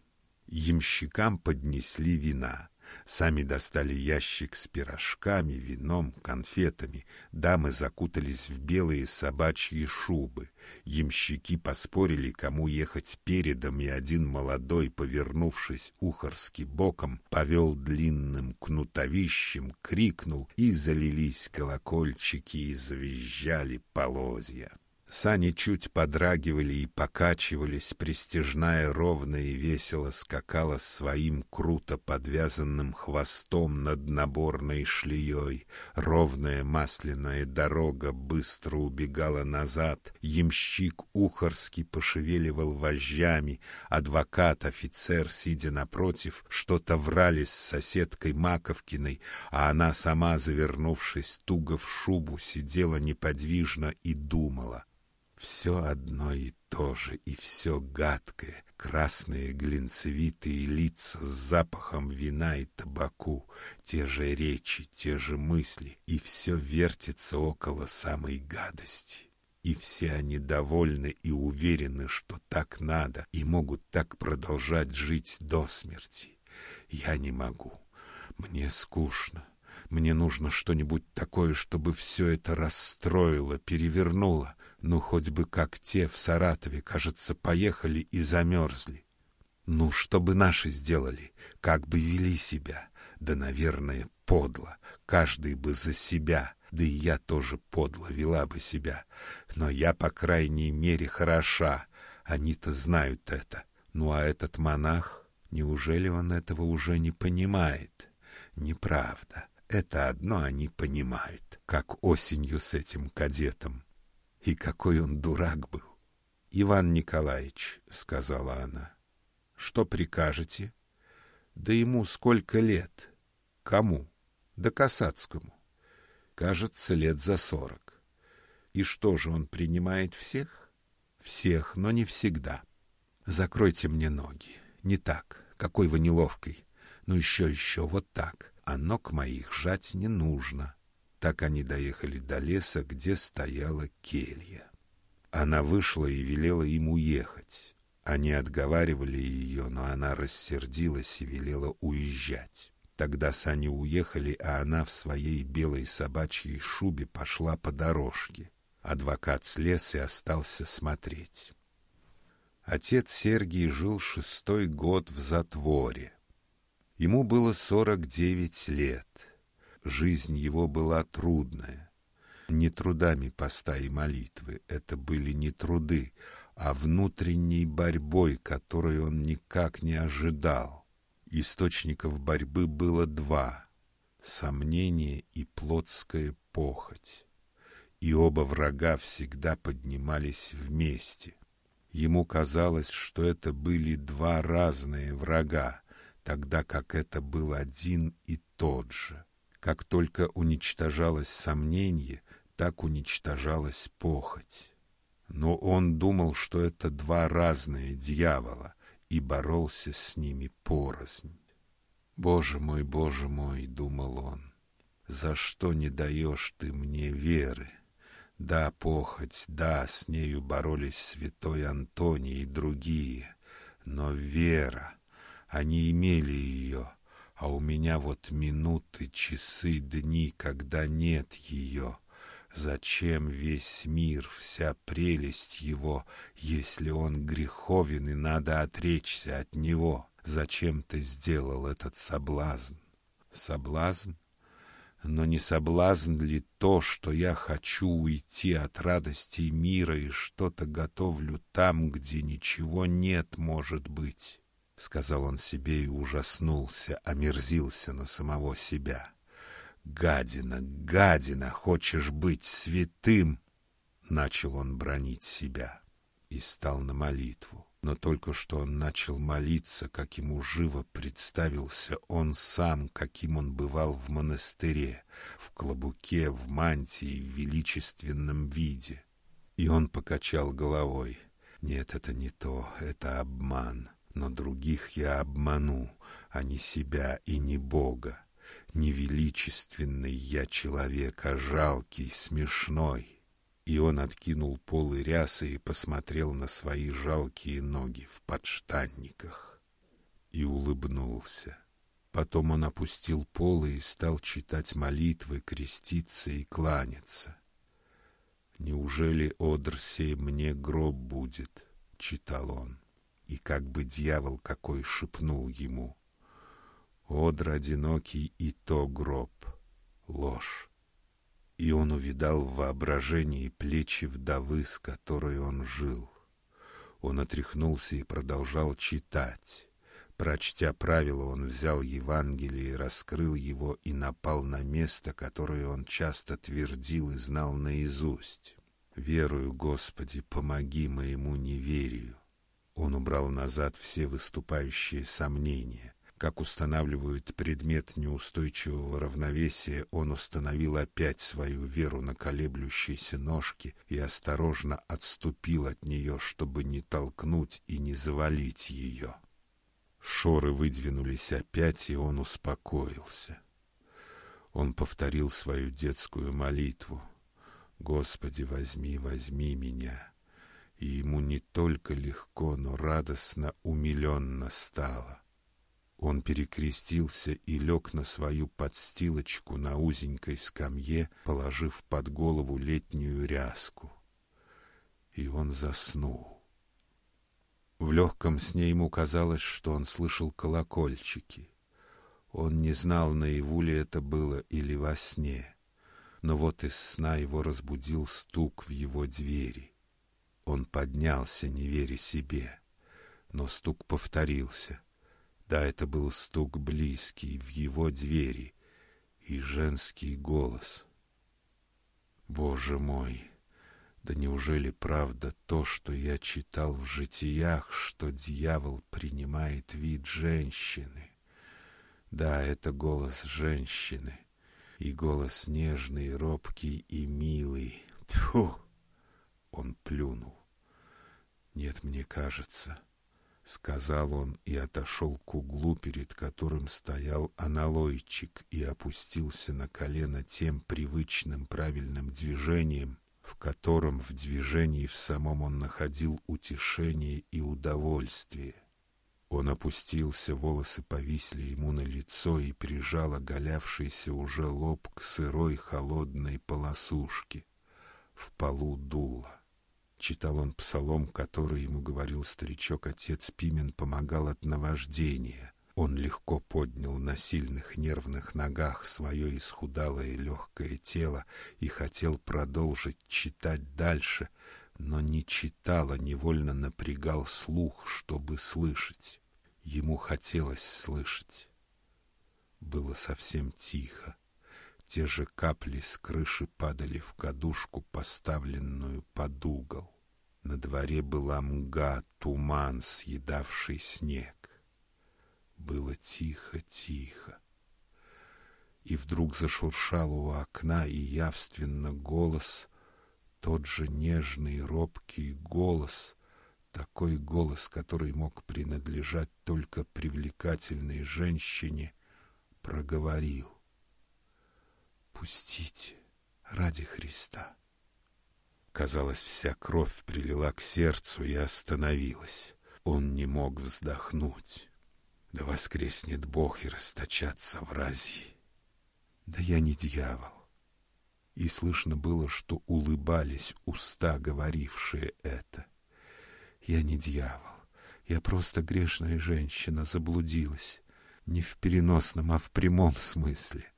Ямщикам поднесли вина. Сами достали ящик с пирожками, вином, конфетами. Дамы закутались в белые собачьи шубы. Ямщики поспорили, кому ехать передом, и один молодой, повернувшись ухорски боком, повел длинным кнутовищем, крикнул, и залились колокольчики, и завизжали полозья. Сани чуть подрагивали и покачивались, пристежная ровно и весело скакала своим круто подвязанным хвостом над наборной шлеей. Ровная масляная дорога быстро убегала назад, ямщик ухорски пошевеливал вожжами, адвокат, офицер, сидя напротив, что-то врали с соседкой Маковкиной, а она сама, завернувшись туго в шубу, сидела неподвижно и думала — все одно и то же, и все гадкое, красные глинцевитые лица с запахом вина и табаку, те же речи, те же мысли, и все вертится около самой гадости. И все они довольны и уверены, что так надо, и могут так продолжать жить до смерти. Я не могу. Мне скучно. Мне нужно что-нибудь такое, чтобы все это расстроило, перевернуло, ну, хоть бы как те в Саратове, кажется, поехали и замерзли. Ну, что бы наши сделали, как бы вели себя? Да, наверное, подло. Каждый бы за себя. Да и я тоже подло вела бы себя. Но я, по крайней мере, хороша. Они-то знают это. Ну, а этот монах, неужели он этого уже не понимает? Неправда. Это одно они понимают, как осенью с этим кадетом. И какой он дурак был. Иван Николаевич, сказала она. Что прикажете? Да ему сколько лет? Кому? Да Касацкому. Кажется, лет за сорок. И что же он принимает всех? Всех, но не всегда. Закройте мне ноги. Не так. Какой вы неловкой. Ну еще, еще, вот так. А ног моих жать не нужно. Так они доехали до леса, где стояла келья. Она вышла и велела им уехать. Они отговаривали ее, но она рассердилась и велела уезжать. Тогда сани уехали, а она в своей белой собачьей шубе пошла по дорожке. Адвокат слез и остался смотреть. Отец Сергий жил шестой год в затворе. Ему было сорок девять лет — Жизнь его была трудная. Не трудами поста и молитвы, это были не труды, а внутренней борьбой, которой он никак не ожидал. Источников борьбы было два — сомнение и плотская похоть. И оба врага всегда поднимались вместе. Ему казалось, что это были два разные врага, тогда как это был один и тот же. Как только уничтожалось сомнение, так уничтожалась похоть. Но он думал, что это два разные дьявола, и боролся с ними порознь. «Боже мой, Боже мой!» — думал он. «За что не даешь ты мне веры?» Да, похоть, да, с нею боролись святой Антоний и другие, но вера, они имели ее, а у меня вот минуты, часы, дни, когда нет ее. Зачем весь мир, вся прелесть его, если он греховен и надо отречься от него? Зачем ты сделал этот соблазн? Соблазн? Но не соблазн ли то, что я хочу уйти от радостей мира и что-то готовлю там, где ничего нет, может быть? — сказал он себе и ужаснулся, омерзился на самого себя. «Гадина, гадина, хочешь быть святым!» Начал он бронить себя и стал на молитву. Но только что он начал молиться, как ему живо представился он сам, каким он бывал в монастыре, в клобуке, в мантии, в величественном виде. И он покачал головой. «Нет, это не то, это обман» но других я обману, а не себя и не Бога. Невеличественный я человек, а жалкий, смешной. И он откинул полы рясы и посмотрел на свои жалкие ноги в подштанниках и улыбнулся. Потом он опустил полы и стал читать молитвы, креститься и кланяться. «Неужели, Одрсей, мне гроб будет?» — читал он. И как бы дьявол какой шепнул ему. «Одр одинокий и то гроб, ложь». И он увидал в воображении плечи вдовы, с которой он жил. Он отряхнулся и продолжал читать. Прочтя правила, он взял Евангелие, раскрыл его и напал на место, которое он часто твердил и знал наизусть. «Верую, Господи, помоги моему неверию». Он убрал назад все выступающие сомнения. Как устанавливают предмет неустойчивого равновесия, он установил опять свою веру на колеблющейся ножке и осторожно отступил от нее, чтобы не толкнуть и не завалить ее. Шоры выдвинулись опять, и он успокоился. Он повторил свою детскую молитву. «Господи, возьми, возьми меня!» И ему не только легко, но радостно, умиленно стало. Он перекрестился и лег на свою подстилочку на узенькой скамье, положив под голову летнюю ряску. И он заснул. В легком сне ему казалось, что он слышал колокольчики. Он не знал, наяву ли это было или во сне. Но вот из сна его разбудил стук в его двери. Он поднялся, не веря себе. Но стук повторился. Да, это был стук близкий в его двери и женский голос. Боже мой! Да неужели правда то, что я читал в житиях, что дьявол принимает вид женщины? Да, это голос женщины, и голос нежный, робкий и милый. Тьфу! Он плюнул. Нет, мне кажется, — сказал он и отошел к углу, перед которым стоял аналойчик, и опустился на колено тем привычным правильным движением, в котором в движении в самом он находил утешение и удовольствие. Он опустился, волосы повисли ему на лицо и прижал оголявшийся уже лоб к сырой холодной полосушке. В полу дуло. Читал он псалом, который ему говорил старичок-отец Пимен, помогал от наваждения. Он легко поднял на сильных нервных ногах свое исхудалое легкое тело и хотел продолжить читать дальше, но не читал, а невольно напрягал слух, чтобы слышать. Ему хотелось слышать. Было совсем тихо. Те же капли с крыши падали в кадушку, поставленную под угол. На дворе была мга, туман, съедавший снег. Было тихо-тихо. И вдруг зашуршал у окна, и явственно голос, тот же нежный, робкий голос, такой голос, который мог принадлежать только привлекательной женщине, проговорил. «Пустите ради Христа». Казалось, вся кровь прилила к сердцу и остановилась. Он не мог вздохнуть. Да воскреснет Бог и расточатся в рази. Да я не дьявол. И слышно было, что улыбались уста, говорившие это. Я не дьявол. Я просто грешная женщина, заблудилась. Не в переносном, а в прямом смысле.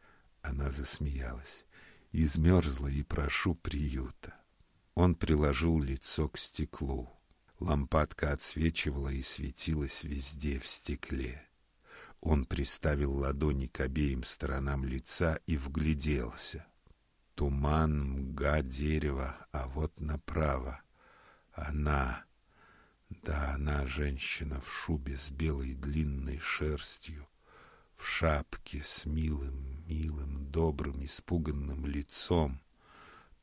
Она засмеялась. Измерзла и прошу приюта. Он приложил лицо к стеклу. Лампадка отсвечивала и светилась везде в стекле. Он приставил ладони к обеим сторонам лица и вгляделся. Туман, мга, дерево, а вот направо. Она, да она женщина в шубе с белой длинной шерстью, в шапке с милым, милым, добрым, испуганным лицом.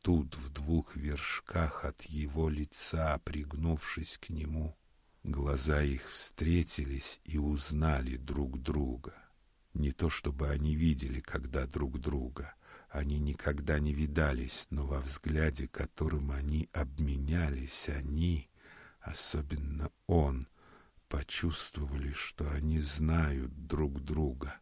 Тут в двух вершках от его лица, пригнувшись к нему, Глаза их встретились и узнали друг друга. Не то чтобы они видели когда друг друга, они никогда не видались, но во взгляде, которым они обменялись, они, особенно он, почувствовали, что они знают друг друга.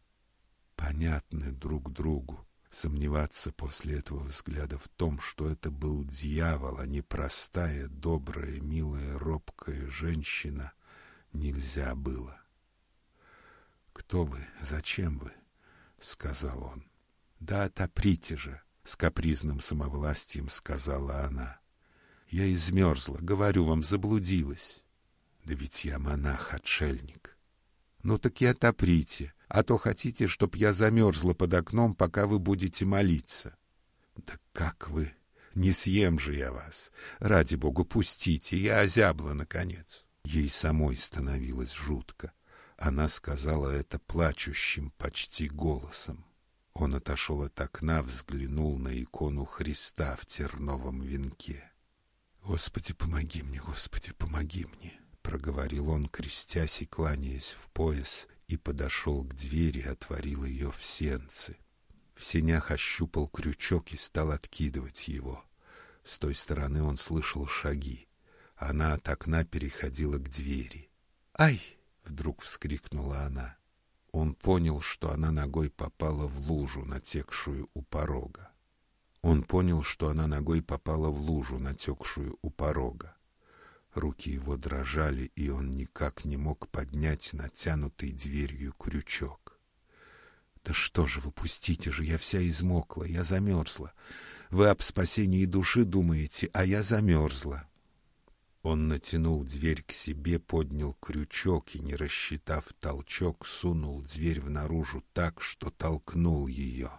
Понятны друг другу. Сомневаться после этого взгляда в том, что это был дьявол, а не простая, добрая, милая, робкая женщина, нельзя было. «Кто вы? Зачем вы?» — сказал он. «Да отоприте же!» — с капризным самовластием сказала она. «Я измерзла, говорю вам, заблудилась. Да ведь я монах-отшельник. Ну так и отоприте, а то хотите, чтоб я замерзла под окном, пока вы будете молиться. Да как вы? Не съем же я вас. Ради бога, пустите, я озябла, наконец. Ей самой становилось жутко. Она сказала это плачущим почти голосом. Он отошел от окна, взглянул на икону Христа в терновом венке. «Господи, помоги мне, Господи, помоги мне!» — проговорил он, крестясь и кланяясь в пояс, и подошел к двери, отворил ее в сенцы. В сенях ощупал крючок и стал откидывать его. С той стороны он слышал шаги. Она от окна переходила к двери. «Ай!» — вдруг вскрикнула она. Он понял, что она ногой попала в лужу, натекшую у порога. Он понял, что она ногой попала в лужу, натекшую у порога. Руки его дрожали, и он никак не мог поднять натянутый дверью крючок. «Да что же вы, пустите же, я вся измокла, я замерзла. Вы об спасении души думаете, а я замерзла». Он натянул дверь к себе, поднял крючок и, не рассчитав толчок, сунул дверь внаружу так, что толкнул ее.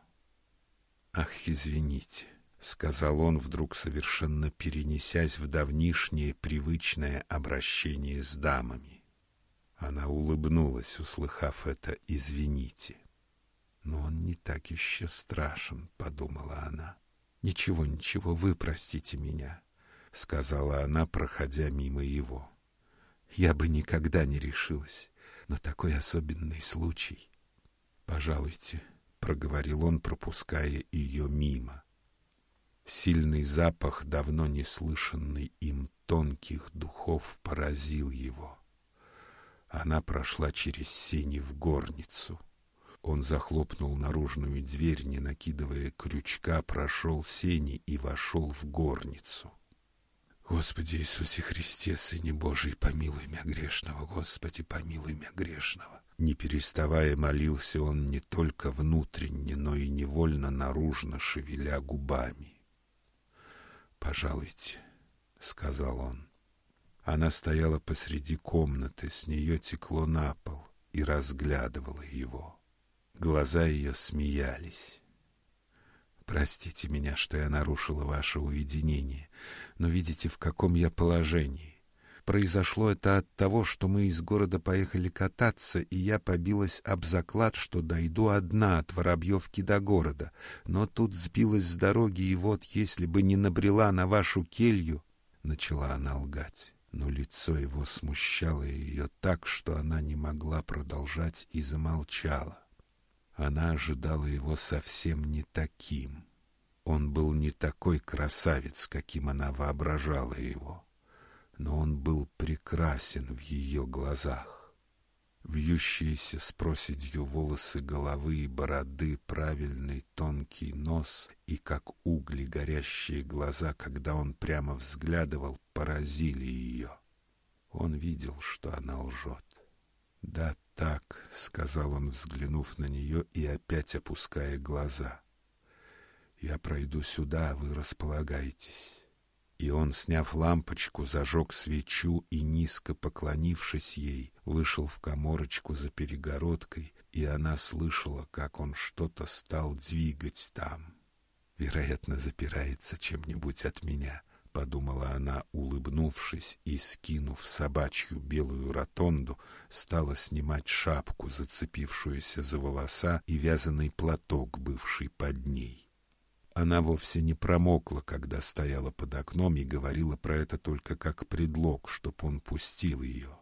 «Ах, извините», — сказал он, вдруг совершенно перенесясь в давнишнее привычное обращение с дамами. Она улыбнулась, услыхав это «извините». «Но он не так еще страшен», — подумала она. «Ничего, ничего, вы простите меня сказала она, проходя мимо его. Я бы никогда не решилась на такой особенный случай. Пожалуйте, проговорил он, пропуская ее мимо. Сильный запах давно не слышанный им тонких духов поразил его. Она прошла через сени в горницу. Он захлопнул наружную дверь, не накидывая крючка, прошел сени и вошел в горницу. Господи Иисусе Христе, Сыне Божий, помилуй меня грешного, Господи, помилуй меня грешного. Не переставая молился он не только внутренне, но и невольно наружно шевеля губами. «Пожалуйте», — сказал он. Она стояла посреди комнаты, с нее текло на пол и разглядывала его. Глаза ее смеялись. Простите меня, что я нарушила ваше уединение, но видите, в каком я положении. Произошло это от того, что мы из города поехали кататься, и я побилась об заклад, что дойду одна от Воробьевки до города. Но тут сбилась с дороги, и вот, если бы не набрела на вашу келью, начала она лгать. Но лицо его смущало ее так, что она не могла продолжать и замолчала. Она ожидала его совсем не таким. Он был не такой красавец, каким она воображала его, но он был прекрасен в ее глазах. Вьющиеся с проседью волосы головы и бороды, правильный тонкий нос и, как угли, горящие глаза, когда он прямо взглядывал, поразили ее. Он видел, что она лжет. «Да так», — сказал он, взглянув на нее и опять опуская глаза. «Я пройду сюда, а вы располагайтесь». И он, сняв лампочку, зажег свечу и, низко поклонившись ей, вышел в коморочку за перегородкой, и она слышала, как он что-то стал двигать там. Вероятно, запирается чем-нибудь от меня — подумала она, улыбнувшись и скинув собачью белую ротонду, стала снимать шапку, зацепившуюся за волоса, и вязаный платок, бывший под ней. Она вовсе не промокла, когда стояла под окном и говорила про это только как предлог, чтоб он пустил ее.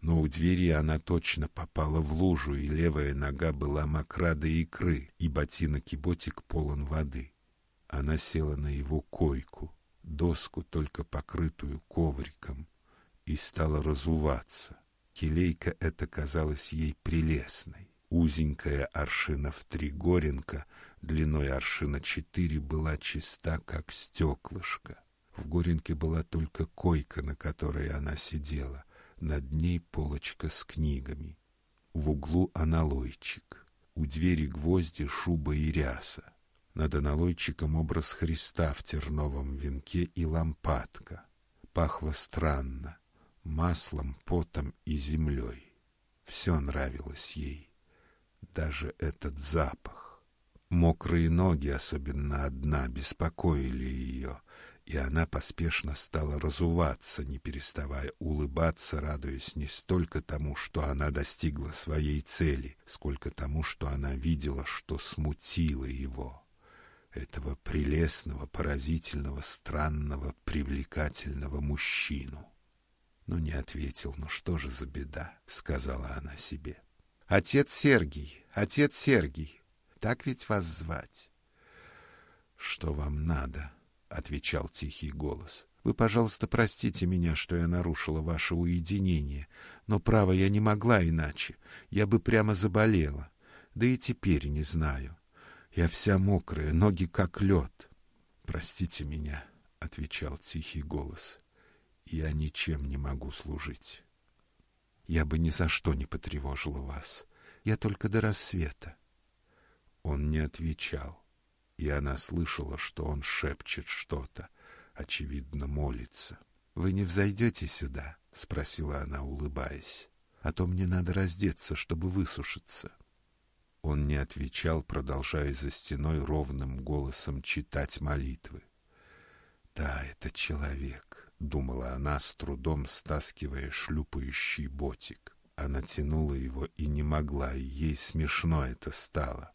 Но у двери она точно попала в лужу, и левая нога была мокра до икры, и ботинок и ботик полон воды. Она села на его койку, доску, только покрытую ковриком, и стала разуваться. Келейка эта казалась ей прелестной. Узенькая аршина в три горенка, длиной аршина четыре, была чиста, как стеклышко. В горенке была только койка, на которой она сидела, над ней полочка с книгами. В углу аналойчик, у двери гвозди, шуба и ряса. Над аналойчиком образ Христа в терновом венке и лампадка. Пахло странно, маслом, потом и землей. Все нравилось ей, даже этот запах. Мокрые ноги, особенно одна, беспокоили ее, и она поспешно стала разуваться, не переставая улыбаться, радуясь не столько тому, что она достигла своей цели, сколько тому, что она видела, что смутило его, этого прелестного, поразительного, странного, привлекательного мужчину. Но не ответил, ну что же за беда, сказала она себе. Отец Сергий, отец Сергий, так ведь вас звать? Что вам надо? — отвечал тихий голос. «Вы, пожалуйста, простите меня, что я нарушила ваше уединение, но, право, я не могла иначе. Я бы прямо заболела. Да и теперь не знаю. Я вся мокрая, ноги как лед». «Простите меня», — отвечал тихий голос. «Я ничем не могу служить. Я бы ни за что не потревожила вас. Я только до рассвета». Он не отвечал и она слышала, что он шепчет что-то, очевидно, молится. «Вы не взойдете сюда?» — спросила она, улыбаясь. «А то мне надо раздеться, чтобы высушиться». Он не отвечал, продолжая за стеной ровным голосом читать молитвы. «Да, это человек», — думала она, с трудом стаскивая шлюпающий ботик. Она тянула его и не могла, и ей смешно это стало.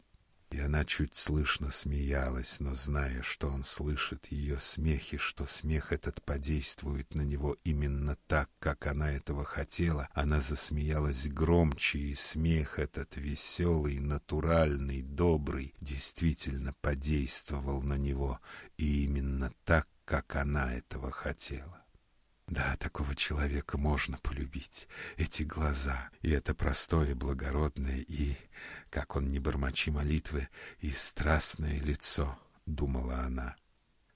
И она чуть слышно смеялась, но зная, что он слышит ее смех и что смех этот подействует на него именно так, как она этого хотела, она засмеялась громче, и смех этот веселый, натуральный, добрый, действительно подействовал на него, и именно так, как она этого хотела. Да, такого человека можно полюбить. Эти глаза, и это простое, благородное, и, как он не бормочи молитвы, и страстное лицо, — думала она.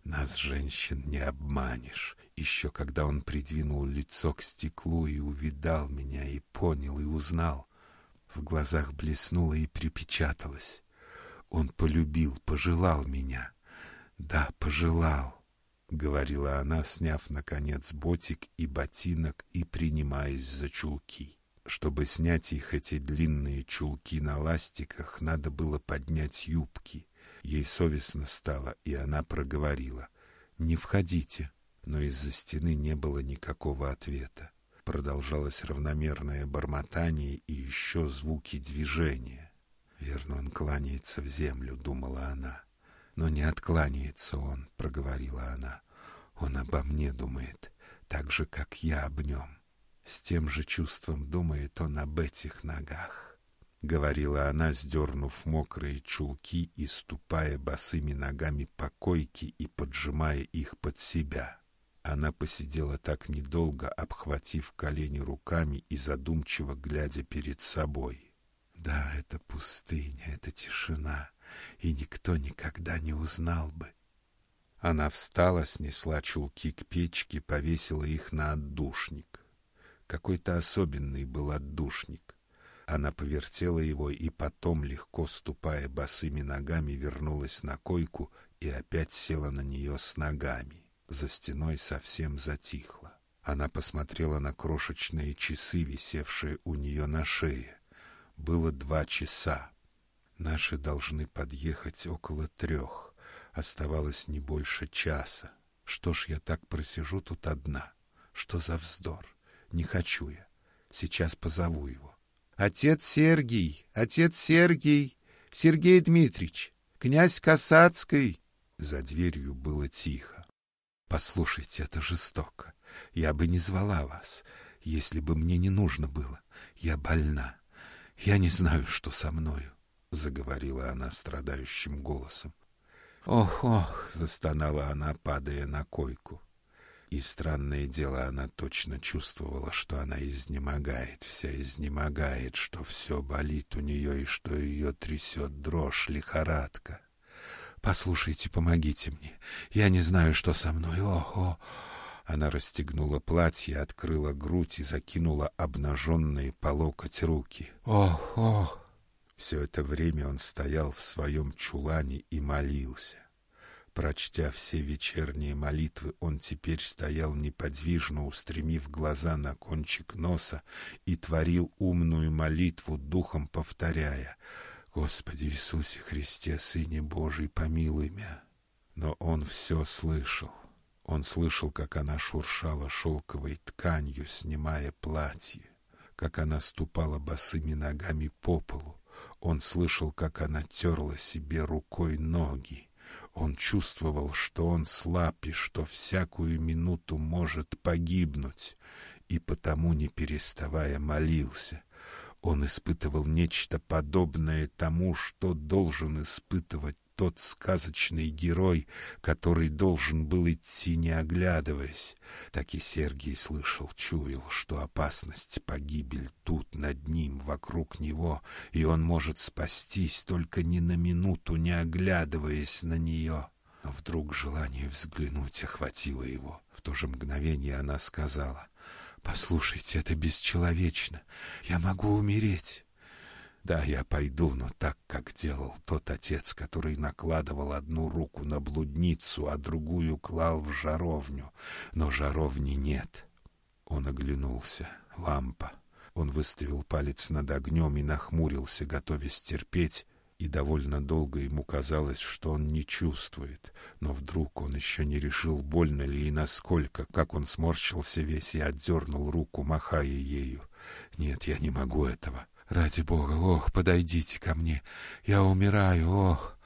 Нас, женщин, не обманешь. Еще когда он придвинул лицо к стеклу и увидал меня, и понял, и узнал, в глазах блеснуло и припечаталось. Он полюбил, пожелал меня. Да, пожелал. — говорила она, сняв, наконец, ботик и ботинок и принимаясь за чулки. Чтобы снять их, эти длинные чулки на ластиках, надо было поднять юбки. Ей совестно стало, и она проговорила. «Не входите». Но из-за стены не было никакого ответа. Продолжалось равномерное бормотание и еще звуки движения. «Верно, он кланяется в землю», — думала она. Но не откланяется он, проговорила она. Он обо мне думает, так же, как я об нем. С тем же чувством думает он об этих ногах. Говорила она, сдернув мокрые чулки и ступая босыми ногами по койке и поджимая их под себя. Она посидела так недолго, обхватив колени руками и задумчиво глядя перед собой. Да, это пустыня, это тишина и никто никогда не узнал бы. Она встала, снесла чулки к печке, повесила их на отдушник. Какой-то особенный был отдушник. Она повертела его и потом, легко ступая босыми ногами, вернулась на койку и опять села на нее с ногами. За стеной совсем затихло. Она посмотрела на крошечные часы, висевшие у нее на шее. Было два часа. Наши должны подъехать около трех. Оставалось не больше часа. Что ж я так просижу тут одна? Что за вздор? Не хочу я. Сейчас позову его. Отец Сергий, отец Сергий, Сергей Дмитрич, князь Касацкий. За дверью было тихо. Послушайте, это жестоко. Я бы не звала вас, если бы мне не нужно было. Я больна. Я не знаю, что со мною. — заговорила она страдающим голосом. «Ох, ох!» — застонала она, падая на койку. И странное дело, она точно чувствовала, что она изнемогает, вся изнемогает, что все болит у нее и что ее трясет дрожь, лихорадка. «Послушайте, помогите мне. Я не знаю, что со мной. О, о!» Она расстегнула платье, открыла грудь и закинула обнаженные по локоть руки. «О, о!» Все это время он стоял в своем чулане и молился. Прочтя все вечерние молитвы, он теперь стоял неподвижно, устремив глаза на кончик носа и творил умную молитву, духом повторяя «Господи Иисусе Христе, Сыне Божий, помилуй меня». Но он все слышал. Он слышал, как она шуршала шелковой тканью, снимая платье, как она ступала босыми ногами по полу. Он слышал, как она терла себе рукой ноги он чувствовал, что он слаб и что всякую минуту может погибнуть, и потому, не переставая, молился. Он испытывал нечто подобное тому, что должен испытывать тот сказочный герой, который должен был идти, не оглядываясь. Так и Сергий слышал, чуял, что опасность, погибель тут, над ним, вокруг него, и он может спастись, только ни на минуту не оглядываясь на нее. Но вдруг желание взглянуть охватило его. В то же мгновение она сказала, «Послушайте, это бесчеловечно. Я могу умереть». Да, я пойду, но так, как делал тот отец, который накладывал одну руку на блудницу, а другую клал в жаровню. Но жаровни нет. Он оглянулся. Лампа. Он выставил палец над огнем и нахмурился, готовясь терпеть, и довольно долго ему казалось, что он не чувствует. Но вдруг он еще не решил, больно ли и насколько, как он сморщился весь и отдернул руку, махая ею. «Нет, я не могу этого. Ради бога, ох, подойдите ко мне. Я умираю, ох.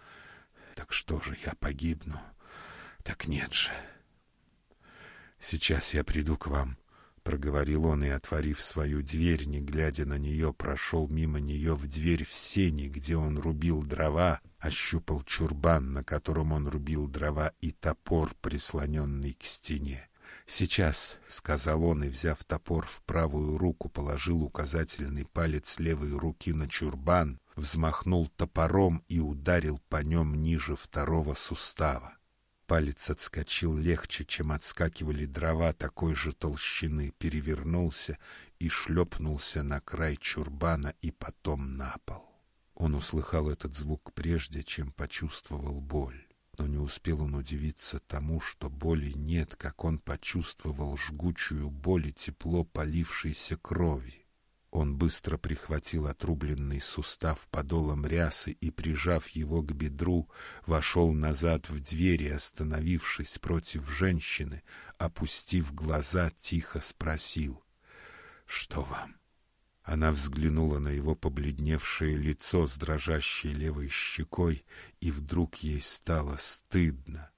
Так что же, я погибну? Так нет же. Сейчас я приду к вам, — проговорил он и, отворив свою дверь, не глядя на нее, прошел мимо нее в дверь в сени, где он рубил дрова, ощупал чурбан, на котором он рубил дрова, и топор, прислоненный к стене. «Сейчас», — сказал он и, взяв топор в правую руку, положил указательный палец левой руки на чурбан, взмахнул топором и ударил по нем ниже второго сустава. Палец отскочил легче, чем отскакивали дрова такой же толщины, перевернулся и шлепнулся на край чурбана и потом на пол. Он услыхал этот звук прежде, чем почувствовал боль но не успел он удивиться тому, что боли нет, как он почувствовал жгучую боль и тепло полившейся крови. Он быстро прихватил отрубленный сустав подолом рясы и, прижав его к бедру, вошел назад в дверь и, остановившись против женщины, опустив глаза, тихо спросил, «Что вам?» Она взглянула на его побледневшее лицо с дрожащей левой щекой, и вдруг ей стало стыдно.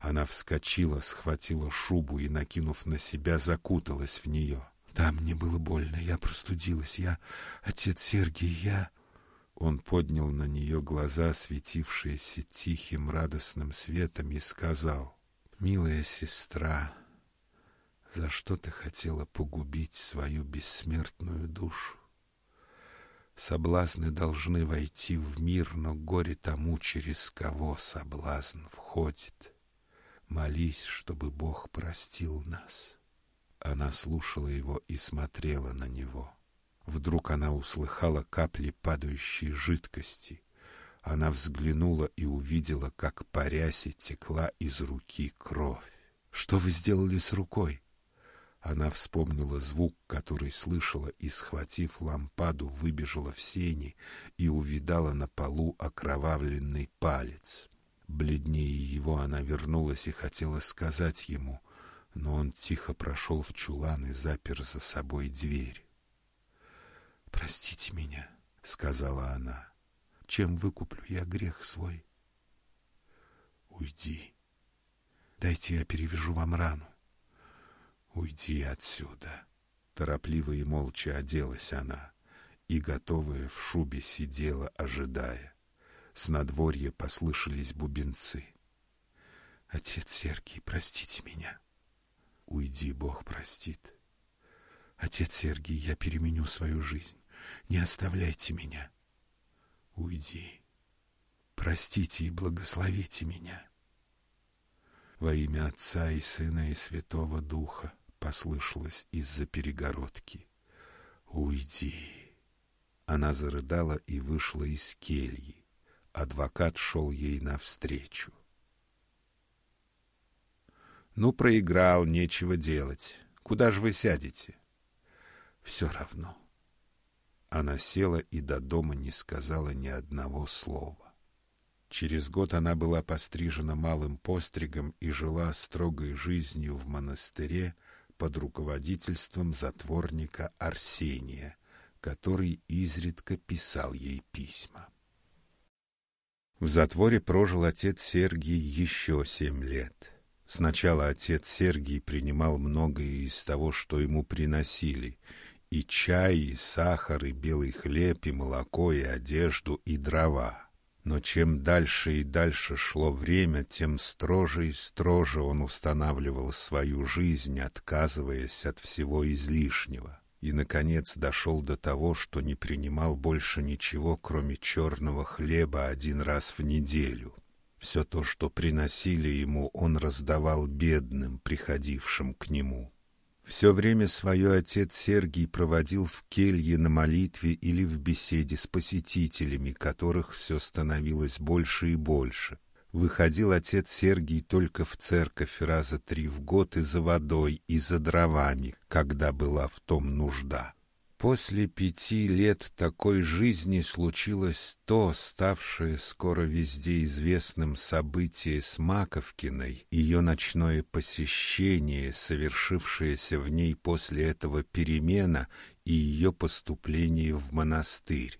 Она вскочила, схватила шубу и, накинув на себя, закуталась в нее. «Да, мне было больно, я простудилась, я... Отец Сергий, я...» Он поднял на нее глаза, светившиеся тихим радостным светом, и сказал, «Милая сестра, за что ты хотела погубить свою бессмертную душу? Соблазны должны войти в мир, но горе тому, через кого соблазн входит. Молись, чтобы Бог простил нас. Она слушала его и смотрела на него. Вдруг она услыхала капли падающей жидкости. Она взглянула и увидела, как по рясе текла из руки кровь. «Что вы сделали с рукой?» Она вспомнила звук, который слышала, и, схватив лампаду, выбежала в сени и увидала на полу окровавленный палец. Бледнее его она вернулась и хотела сказать ему, но он тихо прошел в чулан и запер за собой дверь. «Простите меня», — сказала она, — «чем выкуплю я грех свой?» «Уйди. Дайте я перевяжу вам рану. «Уйди отсюда!» Торопливо и молча оделась она, и, готовая в шубе, сидела, ожидая. С надворья послышались бубенцы. «Отец Сергий, простите меня!» Уйди, Бог простит. Отец Сергий, я переменю свою жизнь. Не оставляйте меня. Уйди. Простите и благословите меня. Во имя Отца и Сына и Святого Духа послышалось из-за перегородки. Уйди. Она зарыдала и вышла из кельи. Адвокат шел ей навстречу. Ну, проиграл, нечего делать. Куда же вы сядете? Все равно. Она села и до дома не сказала ни одного слова. Через год она была пострижена малым постригом и жила строгой жизнью в монастыре под руководительством затворника Арсения, который изредка писал ей письма. В затворе прожил отец Сергий еще семь лет. Сначала отец Сергий принимал многое из того, что ему приносили, и чай, и сахар, и белый хлеб, и молоко, и одежду, и дрова. Но чем дальше и дальше шло время, тем строже и строже он устанавливал свою жизнь, отказываясь от всего излишнего. И, наконец, дошел до того, что не принимал больше ничего, кроме черного хлеба один раз в неделю. Все то, что приносили ему, он раздавал бедным, приходившим к нему. Все время свое отец Сергий проводил в келье на молитве или в беседе с посетителями, которых все становилось больше и больше. Выходил отец Сергий только в церковь раза три в год и за водой, и за дровами, когда была в том нужда. После пяти лет такой жизни случилось то, ставшее скоро везде известным событие с Маковкиной, ее ночное посещение, совершившееся в ней после этого перемена и ее поступление в монастырь.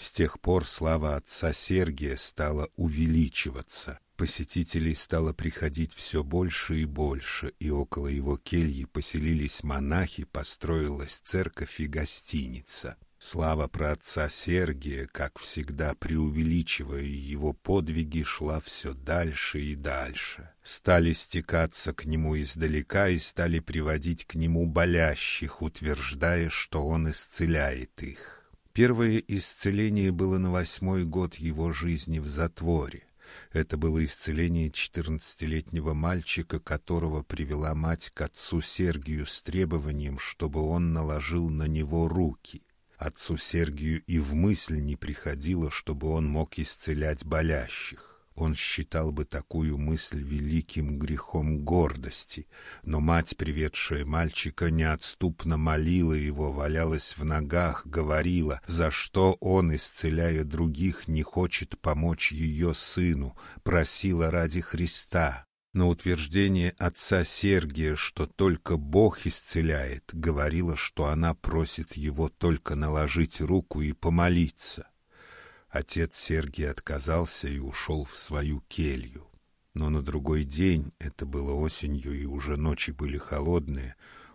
С тех пор слава отца Сергия стала увеличиваться — Посетителей стало приходить все больше и больше, и около его кельи поселились монахи, построилась церковь и гостиница. Слава про отца Сергия, как всегда преувеличивая его подвиги, шла все дальше и дальше. Стали стекаться к нему издалека и стали приводить к нему болящих, утверждая, что он исцеляет их. Первое исцеление было на восьмой год его жизни в затворе. Это было исцеление четырнадцатилетнего мальчика, которого привела мать к отцу Сергию с требованием, чтобы он наложил на него руки. Отцу Сергию и в мысль не приходило, чтобы он мог исцелять болящих. Он считал бы такую мысль великим грехом гордости, но мать, приведшая мальчика, неотступно молила его, валялась в ногах, говорила, за что он, исцеляя других, не хочет помочь ее сыну, просила ради Христа. На утверждение отца Сергия, что только Бог исцеляет, говорила, что она просит его только наложить руку и помолиться. Отец Сергий отказался и ушел в свою келью. Но на другой день, это было осенью и уже ночи были холодные,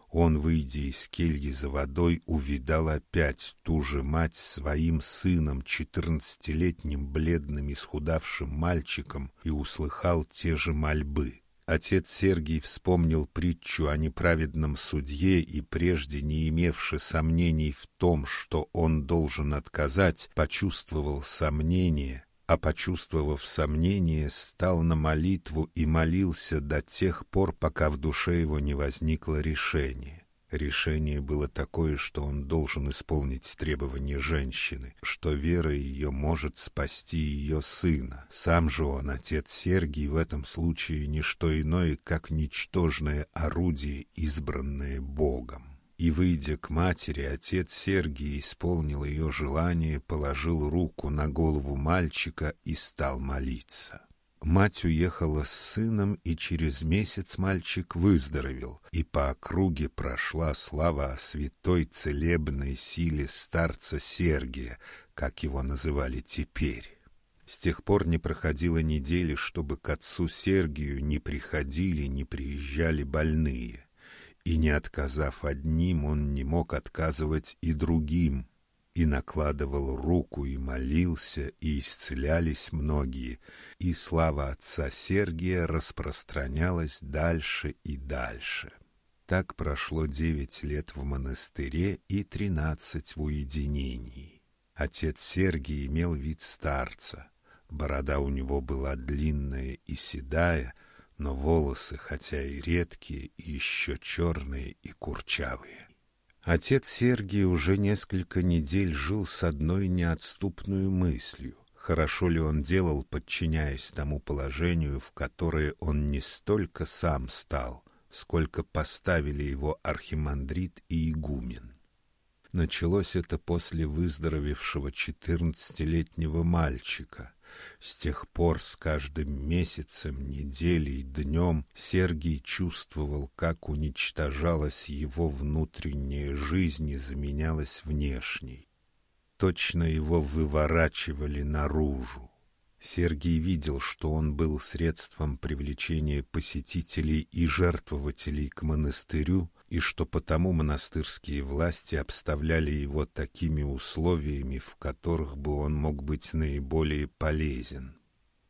он, выйдя из кельи за водой, увидал опять ту же мать своим сыном, четырнадцатилетним бледным исхудавшим мальчиком, и услыхал те же мольбы. Отец Сергий вспомнил притчу о неправедном судье и, прежде не имевши сомнений в том, что он должен отказать, почувствовал сомнение, а, почувствовав сомнение, стал на молитву и молился до тех пор, пока в душе его не возникло решение. Решение было такое, что он должен исполнить требования женщины, что вера ее может спасти ее сына. Сам же он, отец Сергий, в этом случае не что иное, как ничтожное орудие, избранное Богом. И, выйдя к матери, отец Сергий исполнил ее желание, положил руку на голову мальчика и стал молиться. Мать уехала с сыном, и через месяц мальчик выздоровел, и по округе прошла слава о святой целебной силе старца Сергия, как его называли теперь. С тех пор не проходило недели, чтобы к отцу Сергию не приходили, не приезжали больные. И не отказав одним, он не мог отказывать и другим, и накладывал руку, и молился, и исцелялись многие, и слава отца Сергия распространялась дальше и дальше. Так прошло девять лет в монастыре и тринадцать в уединении. Отец Сергий имел вид старца. Борода у него была длинная и седая, но волосы, хотя и редкие, еще черные и курчавые. Отец Сергий уже несколько недель жил с одной неотступной мыслью. Хорошо ли он делал, подчиняясь тому положению, в которое он не столько сам стал, сколько поставили его архимандрит и игумен. Началось это после выздоровевшего четырнадцатилетнего мальчика. С тех пор с каждым месяцем, неделей, днем Сергий чувствовал, как уничтожалась его внутренняя жизнь и заменялась внешней. Точно его выворачивали наружу. Сергий видел, что он был средством привлечения посетителей и жертвователей к монастырю, и что потому монастырские власти обставляли его такими условиями, в которых бы он мог быть наиболее полезен.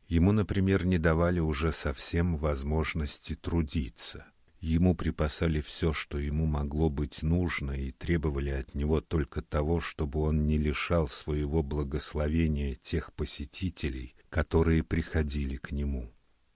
Ему, например, не давали уже совсем возможности трудиться. Ему припасали все, что ему могло быть нужно, и требовали от него только того, чтобы он не лишал своего благословения тех посетителей, которые приходили к нему.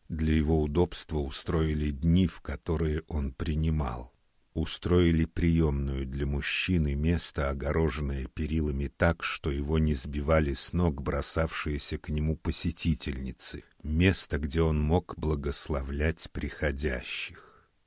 Для его удобства устроили дни, в которые он принимал. Устроили приемную для мужчины место, огороженное перилами так, что его не сбивали с ног бросавшиеся к нему посетительницы, место, где он мог благословлять приходящих.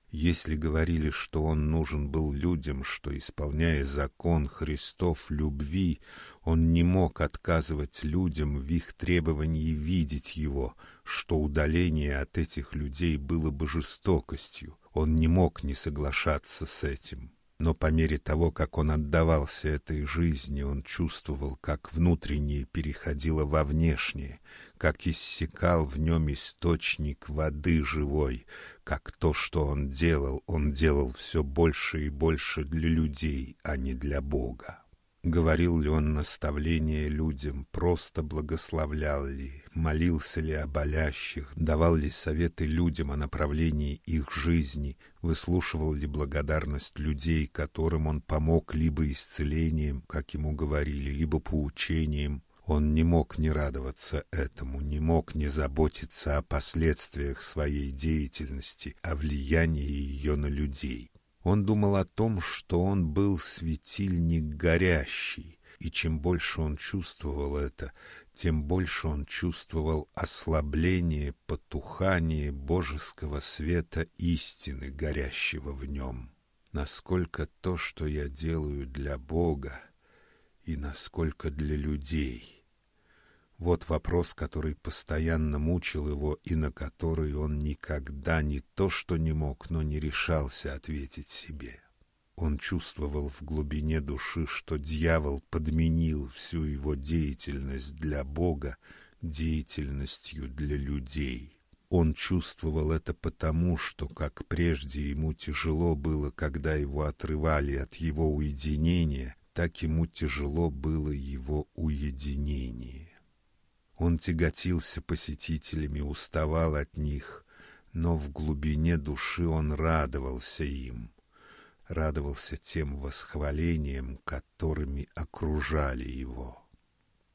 Если говорили, что он нужен был людям, что, исполняя закон Христов любви, он не мог отказывать людям в их требовании видеть его, что удаление от этих людей было бы жестокостью, он не мог не соглашаться с этим. Но по мере того, как он отдавался этой жизни, он чувствовал, как внутреннее переходило во внешнее, как иссякал в нем источник воды живой, как то, что он делал, он делал все больше и больше для людей, а не для Бога. Говорил ли он наставления людям, просто благословлял ли, молился ли о болящих, давал ли советы людям о направлении их жизни, выслушивал ли благодарность людей, которым он помог либо исцелением, как ему говорили, либо поучением, он не мог не радоваться этому, не мог не заботиться о последствиях своей деятельности, о влиянии ее на людей. Он думал о том, что он был светильник горящий, и чем больше он чувствовал это, тем больше он чувствовал ослабление, потухание божеского света истины, горящего в нем. Насколько то, что я делаю для Бога, и насколько для людей. Вот вопрос, который постоянно мучил его и на который он никогда не то что не мог, но не решался ответить себе. Он чувствовал в глубине души, что дьявол подменил всю его деятельность для Бога деятельностью для людей. Он чувствовал это потому, что, как прежде ему тяжело было, когда его отрывали от его уединения, так ему тяжело было его уединение. Он тяготился посетителями, уставал от них, но в глубине души он радовался им, радовался тем восхвалениям, которыми окружали его.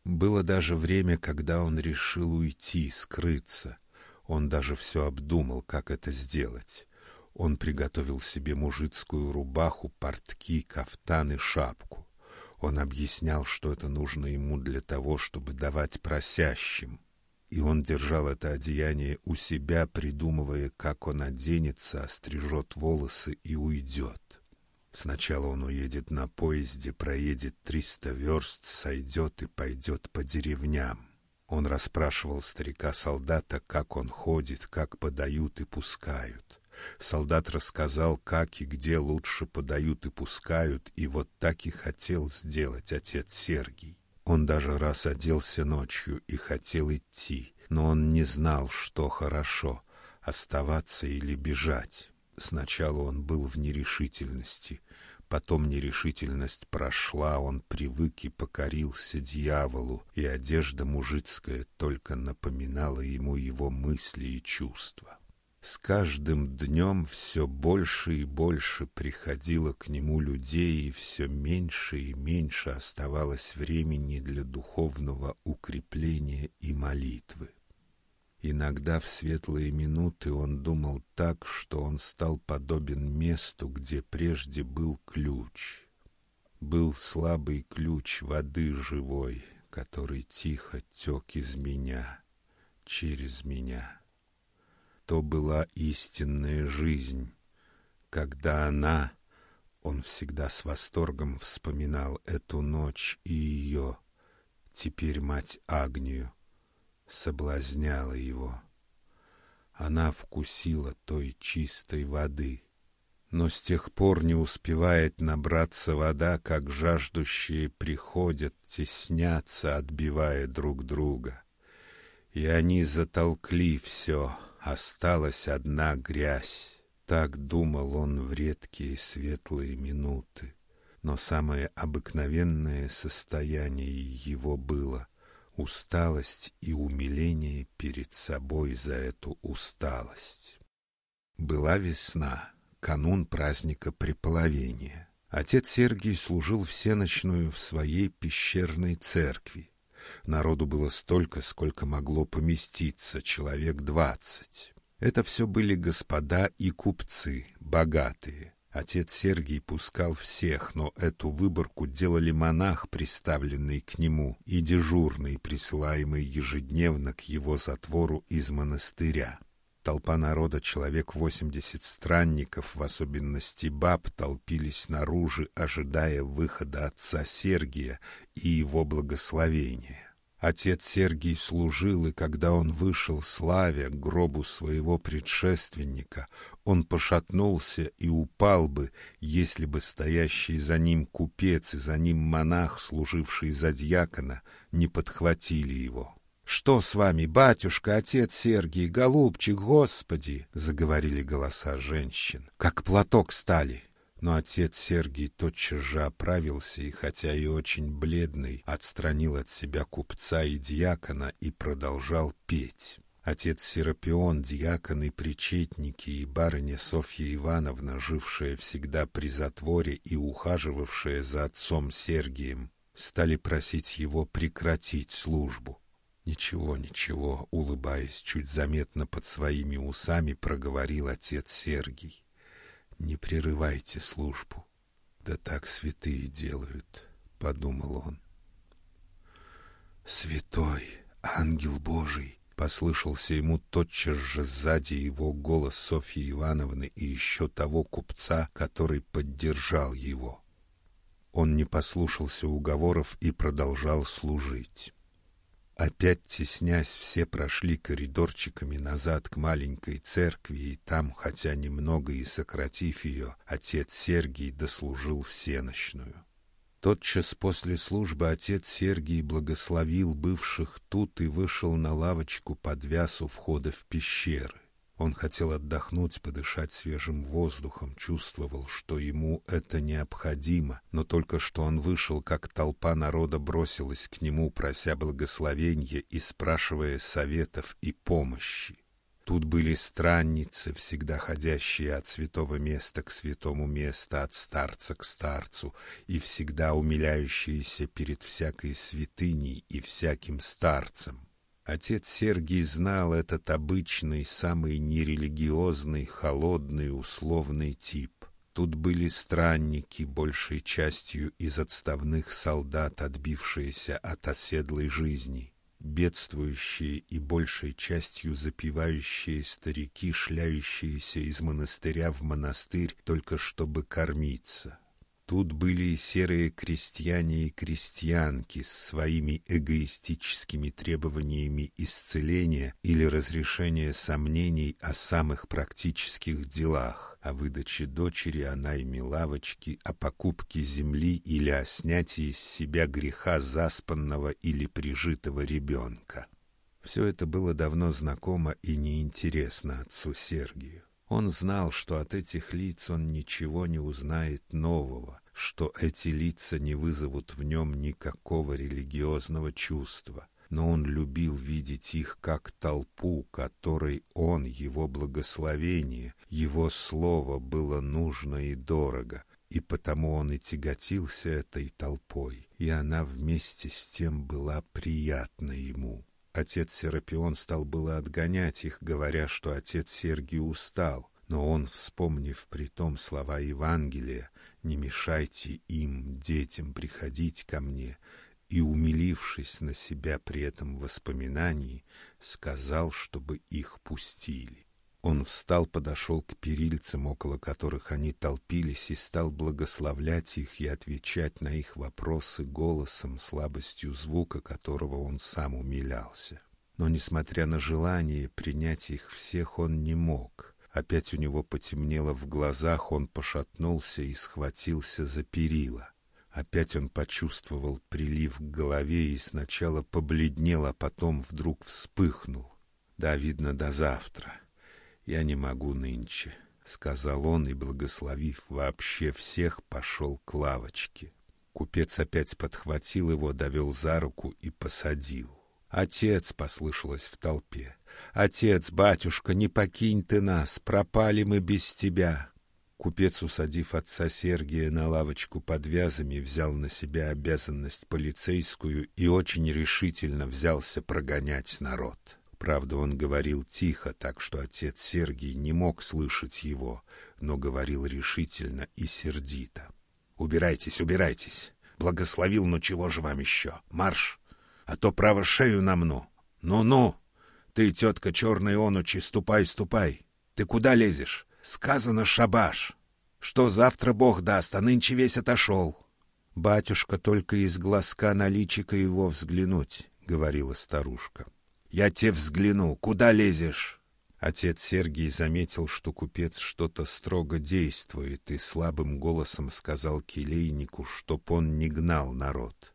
Было даже время, когда он решил уйти, скрыться. Он даже все обдумал, как это сделать. Он приготовил себе мужицкую рубаху, портки, кафтан и шапку. Он объяснял, что это нужно ему для того, чтобы давать просящим. И он держал это одеяние у себя, придумывая, как он оденется, острижет волосы и уйдет. Сначала он уедет на поезде, проедет триста верст, сойдет и пойдет по деревням. Он расспрашивал старика-солдата, как он ходит, как подают и пускают. Солдат рассказал, как и где лучше подают и пускают, и вот так и хотел сделать отец Сергий. Он даже раз оделся ночью и хотел идти, но он не знал, что хорошо — оставаться или бежать. Сначала он был в нерешительности, потом нерешительность прошла, он привык и покорился дьяволу, и одежда мужицкая только напоминала ему его мысли и чувства. С каждым днем все больше и больше приходило к нему людей, и все меньше и меньше оставалось времени для духовного укрепления и молитвы. Иногда в светлые минуты он думал так, что он стал подобен месту, где прежде был ключ. Был слабый ключ воды живой, который тихо тек из меня, через меня. То была истинная жизнь, когда она, он всегда с восторгом вспоминал эту ночь и ее, теперь мать Агнию, соблазняла его. Она вкусила той чистой воды, но с тех пор не успевает набраться вода, как жаждущие приходят, теснятся, отбивая друг друга. И они затолкли все, осталась одна грязь. Так думал он в редкие светлые минуты. Но самое обыкновенное состояние его было — усталость и умиление перед собой за эту усталость. Была весна, канун праздника Преполовения. Отец Сергий служил всеночную в своей пещерной церкви. Народу было столько, сколько могло поместиться, человек двадцать. Это все были господа и купцы, богатые. Отец Сергий пускал всех, но эту выборку делали монах, приставленный к нему, и дежурный, присылаемый ежедневно к его затвору из монастыря. Толпа народа, человек восемьдесят странников, в особенности баб, толпились снаружи, ожидая выхода отца Сергия и его благословения. Отец Сергий служил, и когда он вышел, славя гробу своего предшественника, он пошатнулся и упал бы, если бы стоящий за ним купец и за ним монах, служивший за дьякона, не подхватили его. «Что с вами, батюшка, отец Сергий, голубчик, Господи!» — заговорили голоса женщин. «Как платок стали!» Но отец Сергий тотчас же оправился и, хотя и очень бледный, отстранил от себя купца и дьякона и продолжал петь. Отец Серапион, дьякон и причетники, и барыня Софья Ивановна, жившая всегда при затворе и ухаживавшая за отцом Сергием, стали просить его прекратить службу. «Ничего, ничего», — улыбаясь чуть заметно под своими усами, проговорил отец Сергий. Не прерывайте службу. Да так святые делают, подумал он. Святой, ангел Божий, послышался ему тотчас же сзади его голос Софьи Ивановны и еще того купца, который поддержал его. Он не послушался уговоров и продолжал служить. Опять теснясь, все прошли коридорчиками назад к маленькой церкви, и там, хотя немного и сократив ее, отец Сергий дослужил всенощную. Тотчас после службы отец Сергий благословил бывших тут и вышел на лавочку под вяз входа в пещеры. Он хотел отдохнуть, подышать свежим воздухом, чувствовал, что ему это необходимо, но только что он вышел, как толпа народа бросилась к нему, прося благословения и спрашивая советов и помощи. Тут были странницы, всегда ходящие от святого места к святому месту, от старца к старцу, и всегда умиляющиеся перед всякой святыней и всяким старцем. Отец Сергий знал этот обычный, самый нерелигиозный, холодный, условный тип. Тут были странники, большей частью из отставных солдат, отбившиеся от оседлой жизни, бедствующие и большей частью запивающие старики, шляющиеся из монастыря в монастырь только чтобы кормиться. Тут были и серые крестьяне и крестьянки с своими эгоистическими требованиями исцеления или разрешения сомнений о самых практических делах, о выдаче дочери, о найме лавочки, о покупке земли или о снятии с себя греха заспанного или прижитого ребенка. Все это было давно знакомо и неинтересно отцу Сергию. Он знал, что от этих лиц он ничего не узнает нового, что эти лица не вызовут в нем никакого религиозного чувства, но он любил видеть их как толпу, которой он, его благословение, его слово было нужно и дорого, и потому он и тяготился этой толпой, и она вместе с тем была приятна ему. Отец Серапион стал было отгонять их, говоря, что отец Сергий устал, но он, вспомнив при том слова Евангелия, «Не мешайте им, детям, приходить ко мне», и, умилившись на себя при этом воспоминании, сказал, чтобы их пустили. Он встал, подошел к перильцам, около которых они толпились, и стал благословлять их и отвечать на их вопросы голосом, слабостью звука, которого он сам умилялся. Но, несмотря на желание принять их всех, он не мог. Опять у него потемнело в глазах, он пошатнулся и схватился за перила. Опять он почувствовал прилив к голове и сначала побледнел, а потом вдруг вспыхнул. Да, видно, до завтра. Я не могу нынче, сказал он и, благословив вообще всех, пошел к лавочке. Купец опять подхватил его, довел за руку и посадил. Отец послышалось в толпе. Отец, батюшка, не покинь ты нас, пропали мы без тебя. Купец, усадив отца Сергия на лавочку под вязами, взял на себя обязанность полицейскую и очень решительно взялся прогонять народ. Правда, он говорил тихо, так что отец Сергий не мог слышать его, но говорил решительно и сердито. «Убирайтесь, убирайтесь! Благословил, но чего же вам еще? Марш! А то, право, шею намну! Ну-ну! Ты, тетка черной онучи, ступай, ступай! Ты куда лезешь? Сказано шабаш! Что завтра Бог даст, а нынче весь отошел!» «Батюшка только из глазка на личико его взглянуть», — говорила старушка. Я тебе взгляну. Куда лезешь? Отец Сергий заметил, что купец что-то строго действует, и слабым голосом сказал келейнику, чтоб он не гнал народ.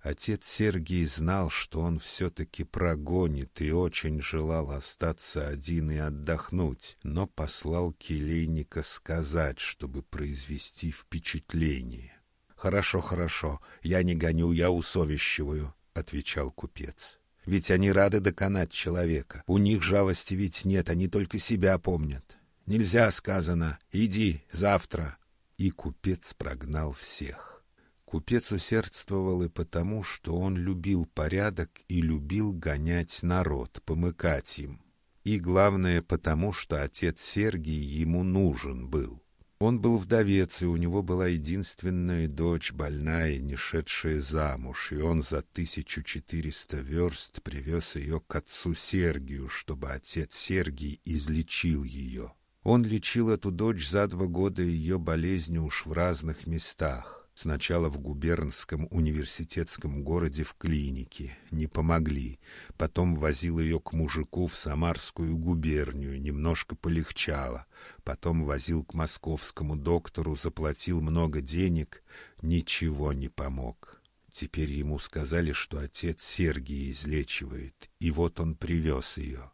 Отец Сергий знал, что он все-таки прогонит и очень желал остаться один и отдохнуть, но послал келейника сказать, чтобы произвести впечатление. «Хорошо, хорошо, я не гоню, я усовещиваю», — отвечал купец. Ведь они рады доконать человека. У них жалости ведь нет, они только себя помнят. Нельзя, сказано, иди завтра. И купец прогнал всех. Купец усердствовал и потому, что он любил порядок и любил гонять народ, помыкать им. И главное потому, что отец Сергий ему нужен был. Он был вдовец, и у него была единственная дочь, больная, не шедшая замуж, и он за тысячу четыреста верст привез ее к отцу Сергию, чтобы отец Сергий излечил ее. Он лечил эту дочь за два года ее болезни уж в разных местах. Сначала в губернском университетском городе в клинике. Не помогли. Потом возил ее к мужику в Самарскую губернию. Немножко полегчало. Потом возил к московскому доктору, заплатил много денег. Ничего не помог. Теперь ему сказали, что отец Сергий излечивает. И вот он привез ее.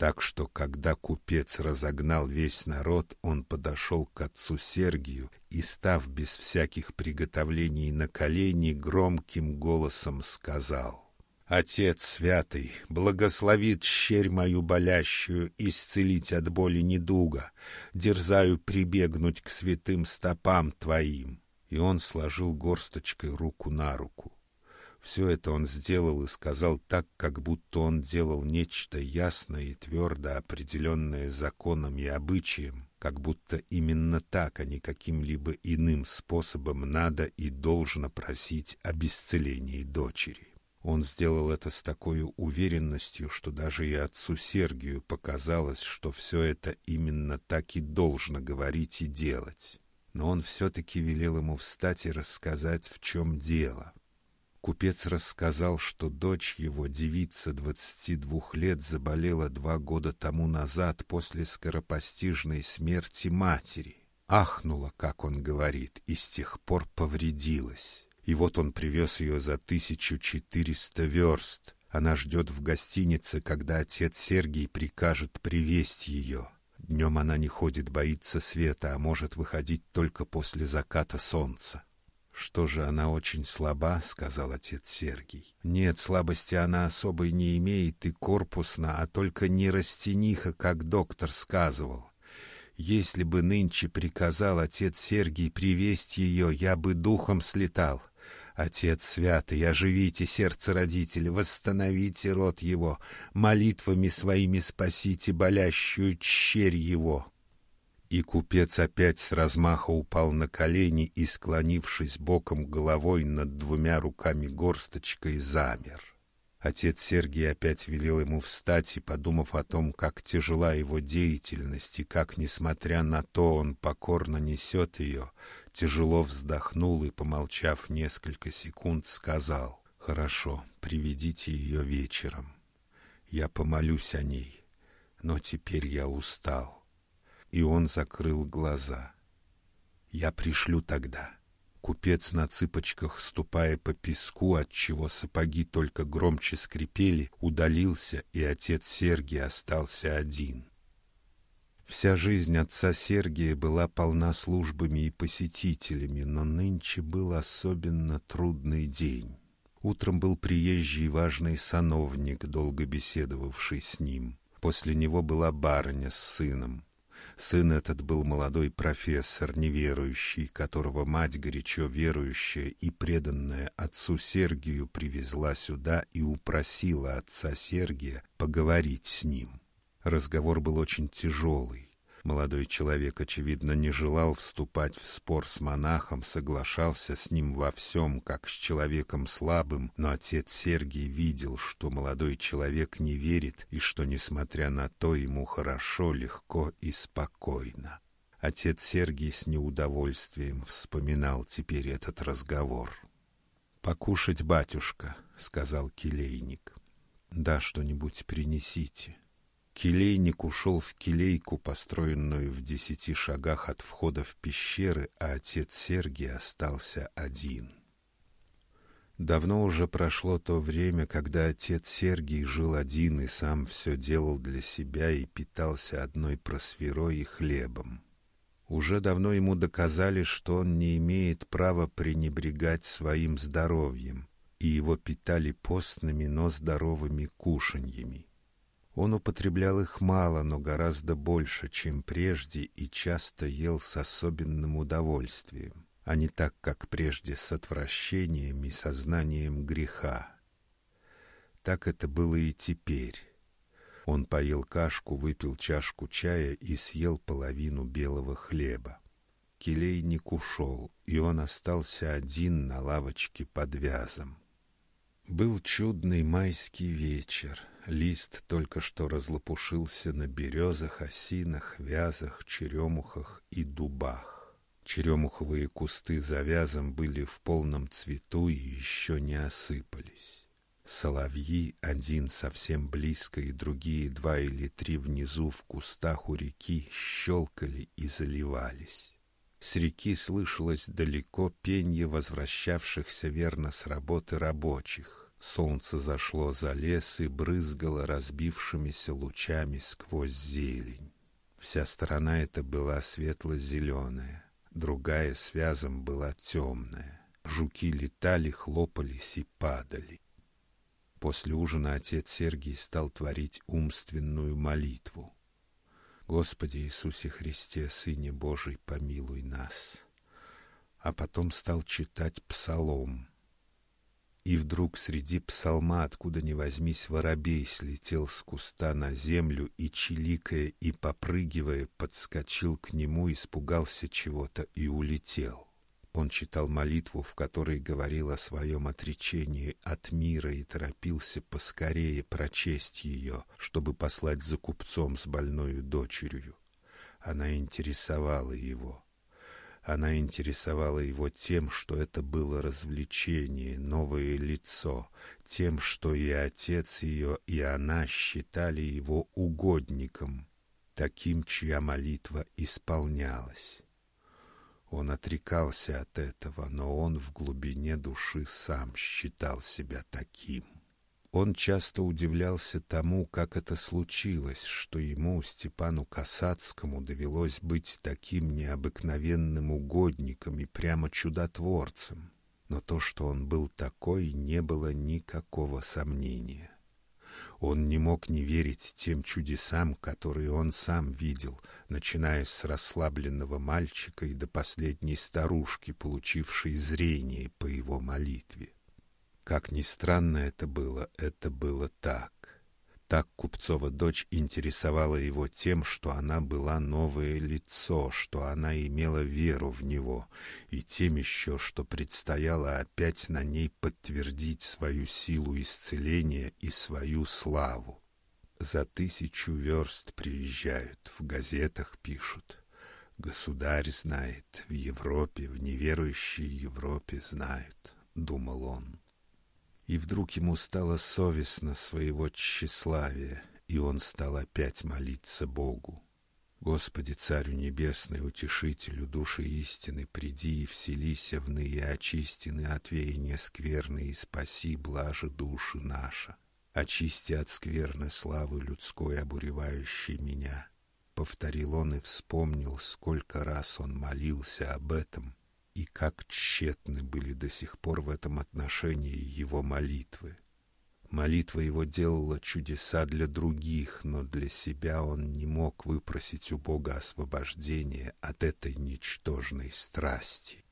Так что, когда купец разогнал весь народ, он подошел к отцу Сергию и, став без всяких приготовлений на колени, громким голосом сказал — Отец святый, благословит щерь мою болящую, исцелить от боли недуга, дерзаю прибегнуть к святым стопам твоим. И он сложил горсточкой руку на руку. Все это он сделал и сказал так, как будто он делал нечто ясное и твердо определенное законом и обычаем, как будто именно так, а не каким-либо иным способом надо и должно просить об исцелении дочери. Он сделал это с такой уверенностью, что даже и отцу Сергию показалось, что все это именно так и должно говорить и делать. Но он все-таки велел ему встать и рассказать, в чем дело. Купец рассказал, что дочь его, девица двадцати двух лет, заболела два года тому назад после скоропостижной смерти матери. Ахнула, как он говорит, и с тех пор повредилась. И вот он привез ее за тысячу четыреста верст. Она ждет в гостинице, когда отец Сергий прикажет привезть ее. Днем она не ходит, боится света, а может выходить только после заката солнца. «Что же, она очень слаба?» — сказал отец Сергий. «Нет, слабости она особой не имеет и корпусно, а только не растениха, как доктор сказывал. Если бы нынче приказал отец Сергий привесть ее, я бы духом слетал. Отец святый, оживите сердце родителя, восстановите род его, молитвами своими спасите болящую черь его». И купец опять с размаха упал на колени и, склонившись боком головой над двумя руками горсточкой, замер. Отец Сергий опять велел ему встать и, подумав о том, как тяжела его деятельность и как, несмотря на то, он покорно несет ее, тяжело вздохнул и, помолчав несколько секунд, сказал, «Хорошо, приведите ее вечером. Я помолюсь о ней, но теперь я устал» и он закрыл глаза. «Я пришлю тогда». Купец на цыпочках, ступая по песку, отчего сапоги только громче скрипели, удалился, и отец Сергий остался один. Вся жизнь отца Сергия была полна службами и посетителями, но нынче был особенно трудный день. Утром был приезжий важный сановник, долго беседовавший с ним. После него была барыня с сыном. Сын этот был молодой профессор, неверующий, которого мать, горячо верующая и преданная отцу Сергию, привезла сюда и упросила отца Сергия поговорить с ним. Разговор был очень тяжелый. Молодой человек, очевидно, не желал вступать в спор с монахом, соглашался с ним во всем, как с человеком слабым, но отец Сергий видел, что молодой человек не верит и что, несмотря на то, ему хорошо, легко и спокойно. Отец Сергий с неудовольствием вспоминал теперь этот разговор. «Покушать, батюшка», — сказал келейник. «Да, что-нибудь принесите». Келейник ушел в келейку, построенную в десяти шагах от входа в пещеры, а отец Сергий остался один. Давно уже прошло то время, когда отец Сергий жил один и сам все делал для себя и питался одной просверой и хлебом. Уже давно ему доказали, что он не имеет права пренебрегать своим здоровьем, и его питали постными, но здоровыми кушаньями. Он употреблял их мало, но гораздо больше, чем прежде, и часто ел с особенным удовольствием, а не так, как прежде, с отвращением и сознанием греха. Так это было и теперь. Он поел кашку, выпил чашку чая и съел половину белого хлеба. Келейник ушел, и он остался один на лавочке под вязом. Был чудный майский вечер. Лист только что разлопушился на березах, осинах, вязах, черемухах и дубах. Черемуховые кусты за вязом были в полном цвету и еще не осыпались. Соловьи, один совсем близко и другие два или три внизу в кустах у реки, щелкали и заливались. С реки слышалось далеко пенье возвращавшихся верно с работы рабочих. Солнце зашло за лес и брызгало разбившимися лучами сквозь зелень. Вся сторона эта была светло-зеленая, другая с вязом была темная. Жуки летали, хлопались и падали. После ужина отец Сергий стал творить умственную молитву. «Господи Иисусе Христе, Сыне Божий, помилуй нас!» А потом стал читать псалом — и вдруг среди псалма, откуда ни возьмись, воробей слетел с куста на землю и, чиликая и попрыгивая, подскочил к нему, испугался чего-то и улетел. Он читал молитву, в которой говорил о своем отречении от мира и торопился поскорее прочесть ее, чтобы послать за купцом с больною дочерью. Она интересовала его. Она интересовала его тем, что это было развлечение, новое лицо, тем, что и отец ее, и она считали его угодником, таким, чья молитва исполнялась. Он отрекался от этого, но он в глубине души сам считал себя таким. Он часто удивлялся тому, как это случилось, что ему, Степану Касацкому, довелось быть таким необыкновенным угодником и прямо чудотворцем. Но то, что он был такой, не было никакого сомнения. Он не мог не верить тем чудесам, которые он сам видел, начиная с расслабленного мальчика и до последней старушки, получившей зрение по его молитве. Как ни странно это было, это было так. Так Купцова дочь интересовала его тем, что она была новое лицо, что она имела веру в него, и тем еще, что предстояло опять на ней подтвердить свою силу исцеления и свою славу. За тысячу верст приезжают, в газетах пишут. Государь знает, в Европе, в неверующей Европе знают, думал он и вдруг ему стало совестно своего тщеславия, и он стал опять молиться Богу. Господи, Царю Небесный, Утешителю души истины, приди и вселися в ные очистины от веяния скверны и спаси блаже души наша. Очисти от скверны славы людской, обуревающей меня. Повторил он и вспомнил, сколько раз он молился об этом, и как тщетны были до сих пор в этом отношении его молитвы. Молитва его делала чудеса для других, но для себя он не мог выпросить у Бога освобождения от этой ничтожной страсти.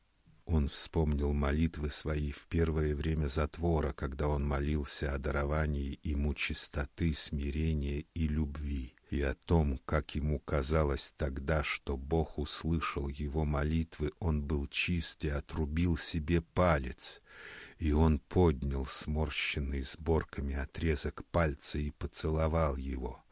Он вспомнил молитвы свои в первое время затвора, когда он молился о даровании ему чистоты, смирения и любви и о том, как ему казалось тогда, что Бог услышал его молитвы, он был чист и отрубил себе палец, и он поднял сморщенный сборками отрезок пальца и поцеловал его.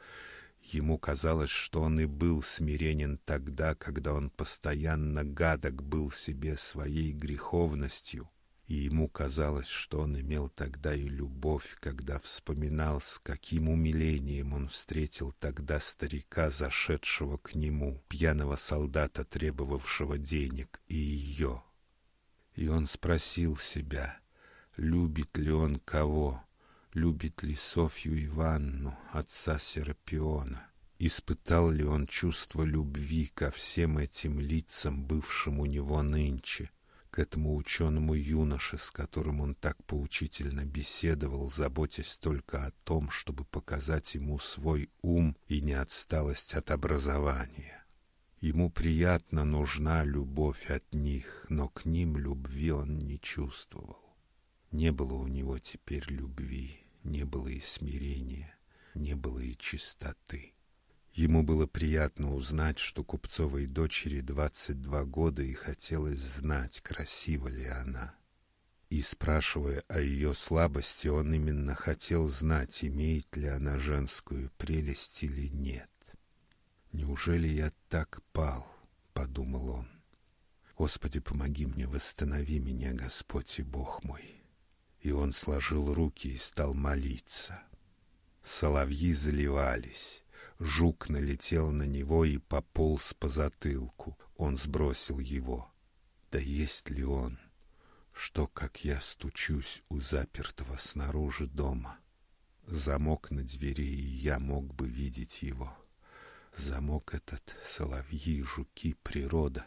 Ему казалось, что он и был смиренен тогда, когда он постоянно гадок был себе своей греховностью, и ему казалось, что он имел тогда и любовь, когда вспоминал, с каким умилением он встретил тогда старика, зашедшего к нему, пьяного солдата, требовавшего денег, и ее. И он спросил себя, любит ли он кого, любит ли Софью Иванну, отца Серапиона. Испытал ли он чувство любви ко всем этим лицам, бывшим у него нынче, к этому ученому юноше, с которым он так поучительно беседовал, заботясь только о том, чтобы показать ему свой ум и неотсталость от образования. Ему приятно нужна любовь от них, но к ним любви он не чувствовал. Не было у него теперь любви, не было и смирения, не было и чистоты. Ему было приятно узнать, что Купцовой дочери 22 года и хотелось знать, красива ли она. И спрашивая о ее слабости, он именно хотел знать, имеет ли она женскую прелесть или нет. Неужели я так пал, подумал он. Господи, помоги мне, восстанови меня, Господь и Бог мой. И он сложил руки и стал молиться. Соловьи заливались. Жук налетел на него и пополз по затылку. Он сбросил его. Да есть ли он? Что, как я стучусь у запертого снаружи дома? Замок на двери, и я мог бы видеть его. Замок этот, соловьи, жуки, природа.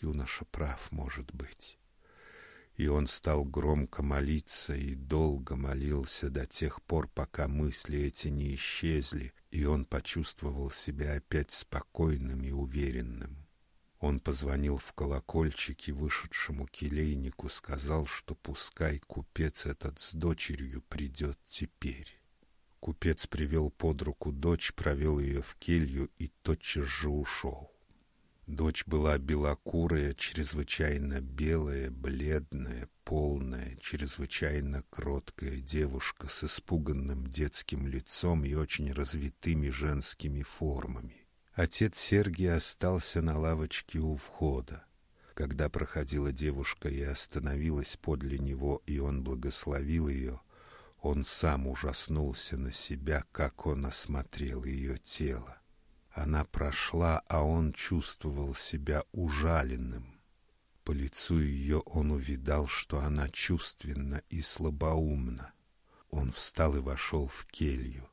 Юноша прав, может быть и он стал громко молиться и долго молился до тех пор, пока мысли эти не исчезли, и он почувствовал себя опять спокойным и уверенным. Он позвонил в колокольчик и вышедшему келейнику сказал, что пускай купец этот с дочерью придет теперь. Купец привел под руку дочь, провел ее в келью и тотчас же ушел. Дочь была белокурая, чрезвычайно белая, бледная, полная, чрезвычайно кроткая девушка с испуганным детским лицом и очень развитыми женскими формами. Отец Сергий остался на лавочке у входа. Когда проходила девушка и остановилась подле него, и он благословил ее, он сам ужаснулся на себя, как он осмотрел ее тело. Она прошла, а он чувствовал себя ужаленным. По лицу ее он увидал, что она чувственна и слабоумна. Он встал и вошел в келью.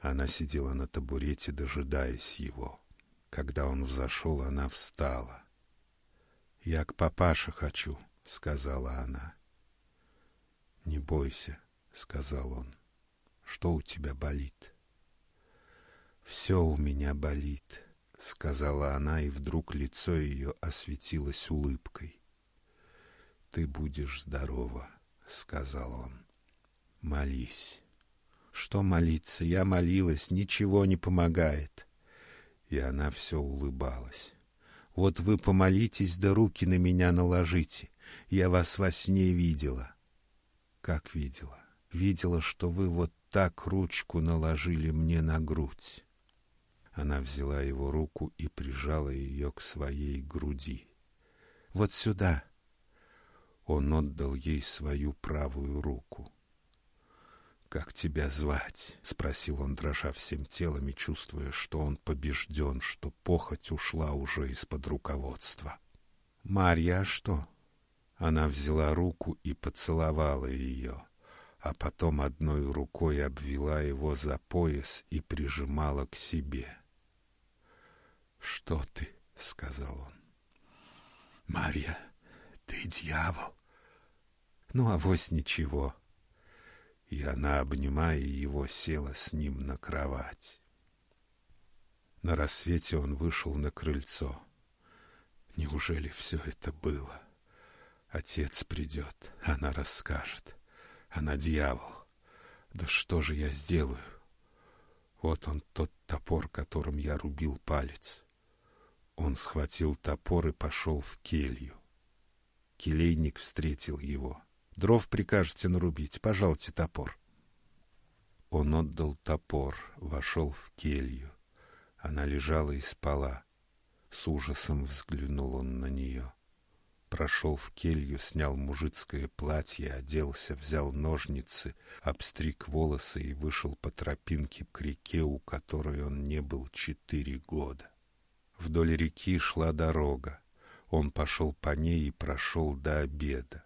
Она сидела на табурете, дожидаясь его. Когда он взошел, она встала. «Я к папаше хочу», — сказала она. «Не бойся», — сказал он. «Что у тебя болит?» «Все у меня болит», — сказала она, и вдруг лицо ее осветилось улыбкой. «Ты будешь здорова», — сказал он. «Молись». «Что молиться? Я молилась, ничего не помогает». И она все улыбалась. «Вот вы помолитесь, да руки на меня наложите. Я вас во сне видела». «Как видела?» «Видела, что вы вот так ручку наложили мне на грудь». Она взяла его руку и прижала ее к своей груди. «Вот сюда!» Он отдал ей свою правую руку. «Как тебя звать?» — спросил он, дрожа всем телом и чувствуя, что он побежден, что похоть ушла уже из-под руководства. «Марья, а что?» Она взяла руку и поцеловала ее, а потом одной рукой обвела его за пояс и прижимала к себе. «Что ты?» — сказал он. «Марья, ты дьявол!» «Ну, авось ничего!» и она, обнимая его, села с ним на кровать. На рассвете он вышел на крыльцо. Неужели все это было? Отец придет, она расскажет. Она дьявол. Да что же я сделаю? Вот он, тот топор, которым я рубил палец. Он схватил топор и пошел в келью. Келейник встретил его. Дров прикажете нарубить, пожалуйте топор. Он отдал топор, вошел в келью. Она лежала и спала. С ужасом взглянул он на нее. Прошел в келью, снял мужицкое платье, оделся, взял ножницы, обстриг волосы и вышел по тропинке к реке, у которой он не был четыре года. Вдоль реки шла дорога. Он пошел по ней и прошел до обеда.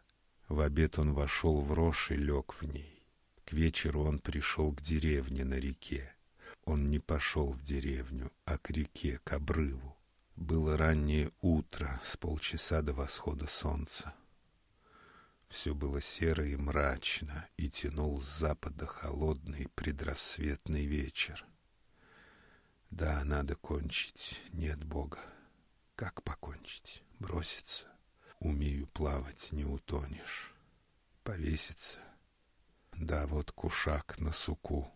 В обед он вошел в рожь и лег в ней. К вечеру он пришел к деревне на реке. Он не пошел в деревню, а к реке, к обрыву. Было раннее утро, с полчаса до восхода солнца. Все было серо и мрачно, и тянул с запада холодный предрассветный вечер. Да, надо кончить, нет Бога. Как покончить? Броситься? Умею плавать, не утонешь. Повеситься. Да, вот кушак на суку.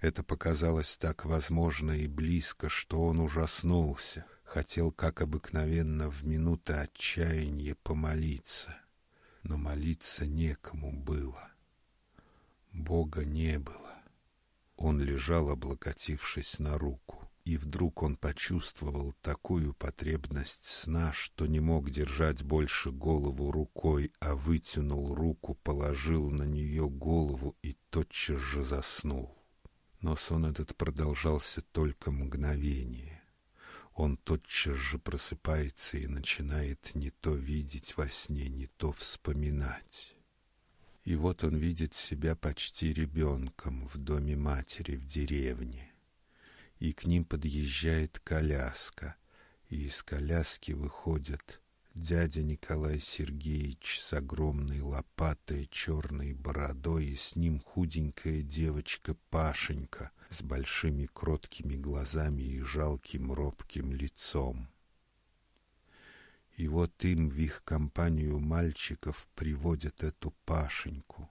Это показалось так возможно и близко, что он ужаснулся. Хотел, как обыкновенно, в минуты отчаяния помолиться. Но молиться некому было. Бога не было. Он лежал, облокотившись на руку и вдруг он почувствовал такую потребность сна, что не мог держать больше голову рукой, а вытянул руку, положил на нее голову и тотчас же заснул. Но сон этот продолжался только мгновение. Он тотчас же просыпается и начинает не то видеть во сне, не то вспоминать. И вот он видит себя почти ребенком в доме матери в деревне и к ним подъезжает коляска, и из коляски выходят дядя Николай Сергеевич с огромной лопатой, черной бородой, и с ним худенькая девочка Пашенька с большими кроткими глазами и жалким робким лицом. И вот им в их компанию мальчиков приводят эту Пашеньку.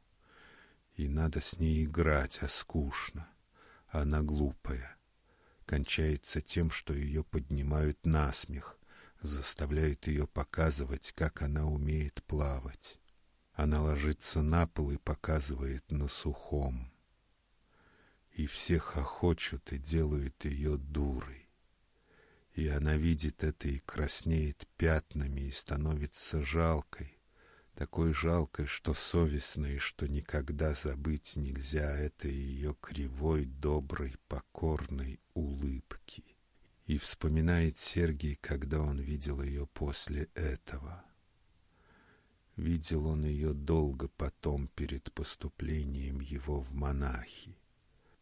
И надо с ней играть, а скучно. Она глупая кончается тем, что ее поднимают на смех, заставляют ее показывать, как она умеет плавать. Она ложится на пол и показывает на сухом. И все хохочут и делают ее дурой. И она видит это и краснеет пятнами и становится жалкой, такой жалкой, что совестно и что никогда забыть нельзя этой ее кривой, доброй, покорной улыбки. И вспоминает Сергий, когда он видел ее после этого. Видел он ее долго потом перед поступлением его в монахи.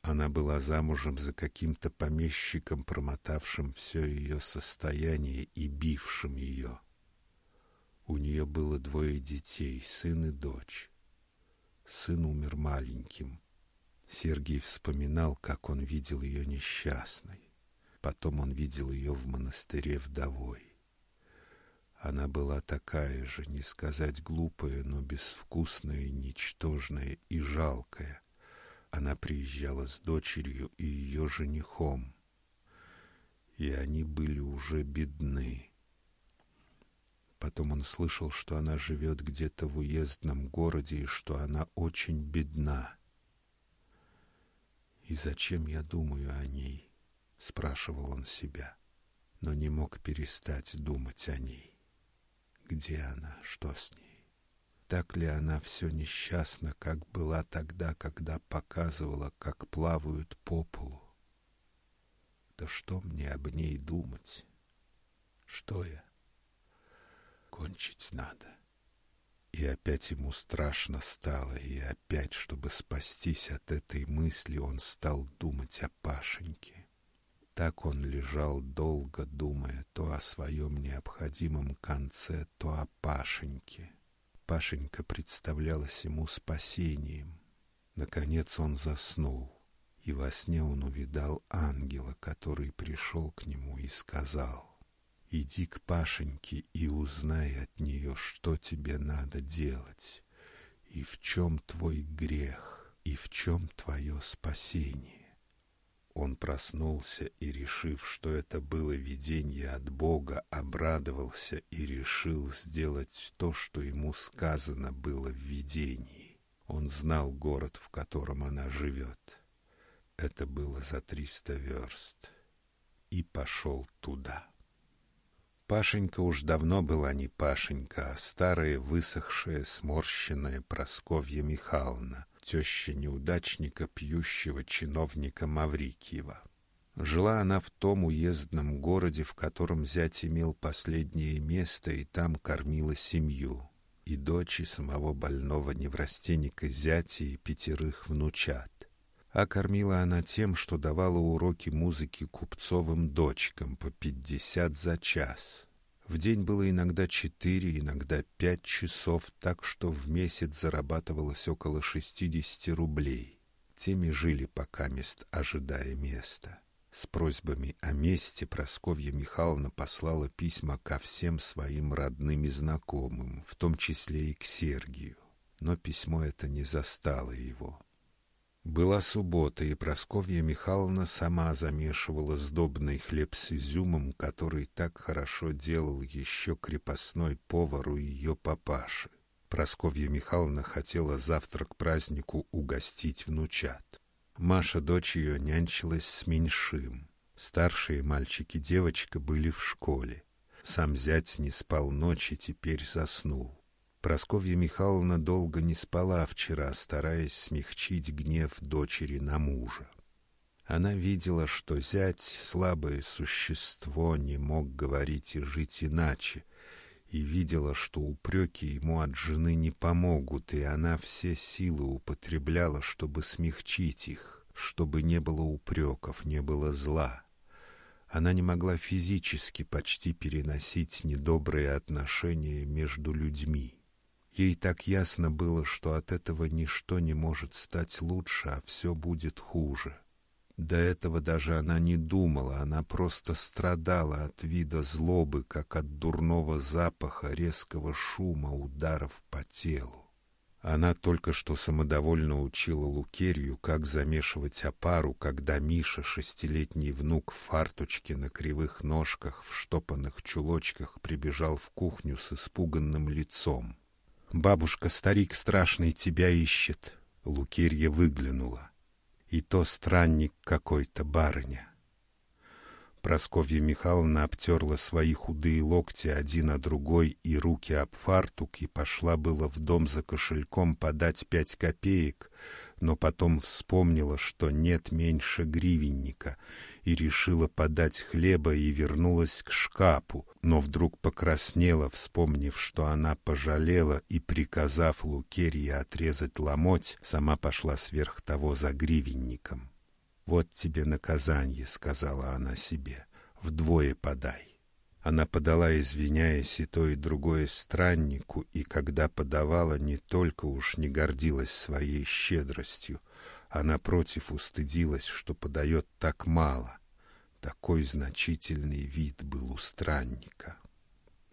Она была замужем за каким-то помещиком, промотавшим все ее состояние и бившим ее. У нее было двое детей, сын и дочь. Сын умер маленьким. Сергей вспоминал, как он видел ее несчастной. Потом он видел ее в монастыре вдовой. Она была такая же, не сказать глупая, но безвкусная, ничтожная и жалкая. Она приезжала с дочерью и ее женихом, и они были уже бедны. Потом он слышал, что она живет где-то в уездном городе и что она очень бедна. «И зачем я думаю о ней?» — спрашивал он себя, но не мог перестать думать о ней. Где она? Что с ней? Так ли она все несчастна, как была тогда, когда показывала, как плавают по полу? Да что мне об ней думать? Что я? Кончить надо. И опять ему страшно стало, и опять, чтобы спастись от этой мысли, он стал думать о Пашеньке. Так он лежал долго, думая то о своем необходимом конце, то о Пашеньке. Пашенька представлялась ему спасением. Наконец он заснул, и во сне он увидал ангела, который пришел к нему и сказал, «Иди к Пашеньке и узнай от нее, что тебе надо делать, и в чем твой грех, и в чем твое спасение». Он проснулся и, решив, что это было видение от Бога, обрадовался и решил сделать то, что ему сказано было в видении. Он знал город, в котором она живет. Это было за триста верст. И пошел туда. Пашенька уж давно была не Пашенька, а старая, высохшая, сморщенная Просковья Михайловна, теща неудачника, пьющего чиновника Маврикиева. Жила она в том уездном городе, в котором зять имел последнее место, и там кормила семью, и дочь самого больного неврастенника зятя и пятерых внучат. А кормила она тем, что давала уроки музыки купцовым дочкам по пятьдесят за час. В день было иногда четыре, иногда пять часов, так что в месяц зарабатывалось около шестидесяти рублей. Теми жили пока мест, ожидая места. С просьбами о месте Просковья Михайловна послала письма ко всем своим родным и знакомым, в том числе и к Сергию. Но письмо это не застало его. Была суббота, и Просковья Михайловна сама замешивала сдобный хлеб с изюмом, который так хорошо делал еще крепостной повар у ее папаши. Просковья Михайловна хотела завтра к празднику угостить внучат. Маша, дочь ее, нянчилась с меньшим. Старшие мальчики и девочка были в школе. Сам зять не спал ночи, теперь заснул. Просковья Михайловна долго не спала вчера, стараясь смягчить гнев дочери на мужа. Она видела, что зять, слабое существо, не мог говорить и жить иначе, и видела, что упреки ему от жены не помогут, и она все силы употребляла, чтобы смягчить их, чтобы не было упреков, не было зла. Она не могла физически почти переносить недобрые отношения между людьми. Ей так ясно было, что от этого ничто не может стать лучше, а все будет хуже. До этого даже она не думала, она просто страдала от вида злобы, как от дурного запаха, резкого шума, ударов по телу. Она только что самодовольно учила Лукерью, как замешивать опару, когда Миша, шестилетний внук в фарточке на кривых ножках, в штопанных чулочках, прибежал в кухню с испуганным лицом. Бабушка-старик страшный тебя ищет. Лукерья выглянула. И то странник какой-то, барыня. Просковья Михайловна обтерла свои худые локти один о другой и руки об фартук и пошла было в дом за кошельком подать пять копеек, но потом вспомнила, что нет меньше гривенника, и решила подать хлеба и вернулась к шкапу, но вдруг покраснела, вспомнив, что она пожалела, и, приказав Лукерье отрезать ломоть, сама пошла сверх того за гривенником. «Вот тебе наказание», — сказала она себе, — «вдвое подай». Она подала, извиняясь, и то, и другое страннику, и когда подавала, не только уж не гордилась своей щедростью, а напротив устыдилась, что подает так мало. Такой значительный вид был у странника.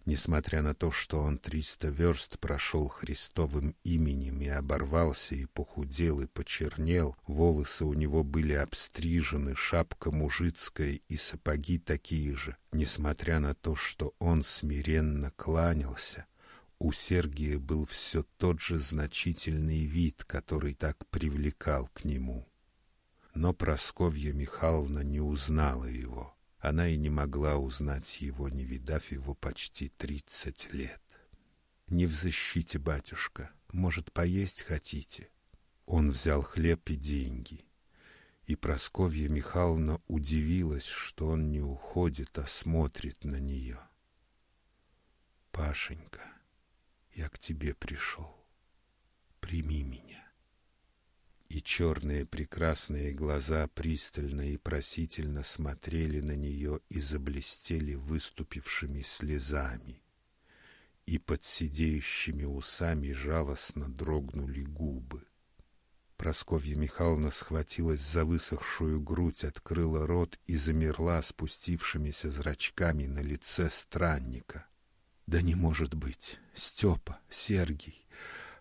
Несмотря на то, что он триста верст прошел Христовым именем и оборвался, и похудел, и почернел, волосы у него были обстрижены, шапка мужицкая и сапоги такие же. Несмотря на то, что он смиренно кланялся, у Сергия был все тот же значительный вид, который так привлекал к нему. Но Просковья Михайловна не узнала его. Она и не могла узнать его, не видав его почти тридцать лет. «Не в защите, батюшка. Может, поесть хотите?» Он взял хлеб и деньги. И Просковья Михайловна удивилась, что он не уходит, а смотрит на нее. «Пашенька, я к тебе пришел. Прими меня» и черные прекрасные глаза пристально и просительно смотрели на нее и заблестели выступившими слезами, и под сидеющими усами жалостно дрогнули губы. Просковья Михайловна схватилась за высохшую грудь, открыла рот и замерла спустившимися зрачками на лице странника. «Да не может быть! Степа! Сергий!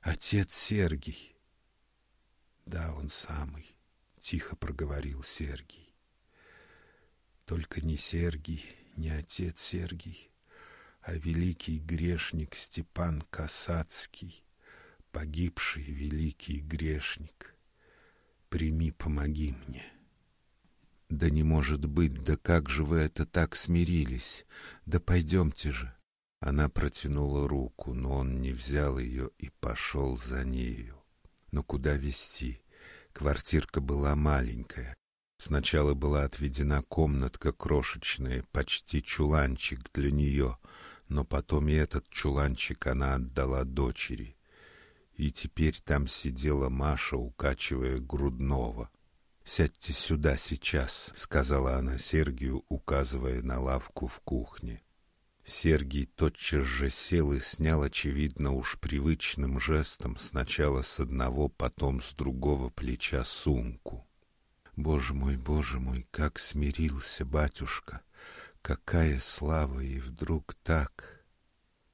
Отец Сергий!» Да, он самый, тихо проговорил Сергий. Только не Сергий, не отец Сергий, а великий грешник Степан Касацкий, погибший великий грешник. Прими, помоги мне. Да не может быть, да как же вы это так смирились? Да пойдемте же. Она протянула руку, но он не взял ее и пошел за нею. Но куда вести? Квартирка была маленькая. Сначала была отведена комнатка крошечная, почти чуланчик для нее, но потом и этот чуланчик она отдала дочери. И теперь там сидела Маша, укачивая грудного. «Сядьте сюда сейчас», — сказала она Сергию, указывая на лавку в кухне. Сергий тотчас же сел и снял, очевидно, уж привычным жестом сначала с одного, потом с другого плеча сумку. Боже мой, боже мой, как смирился батюшка! Какая слава! И вдруг так...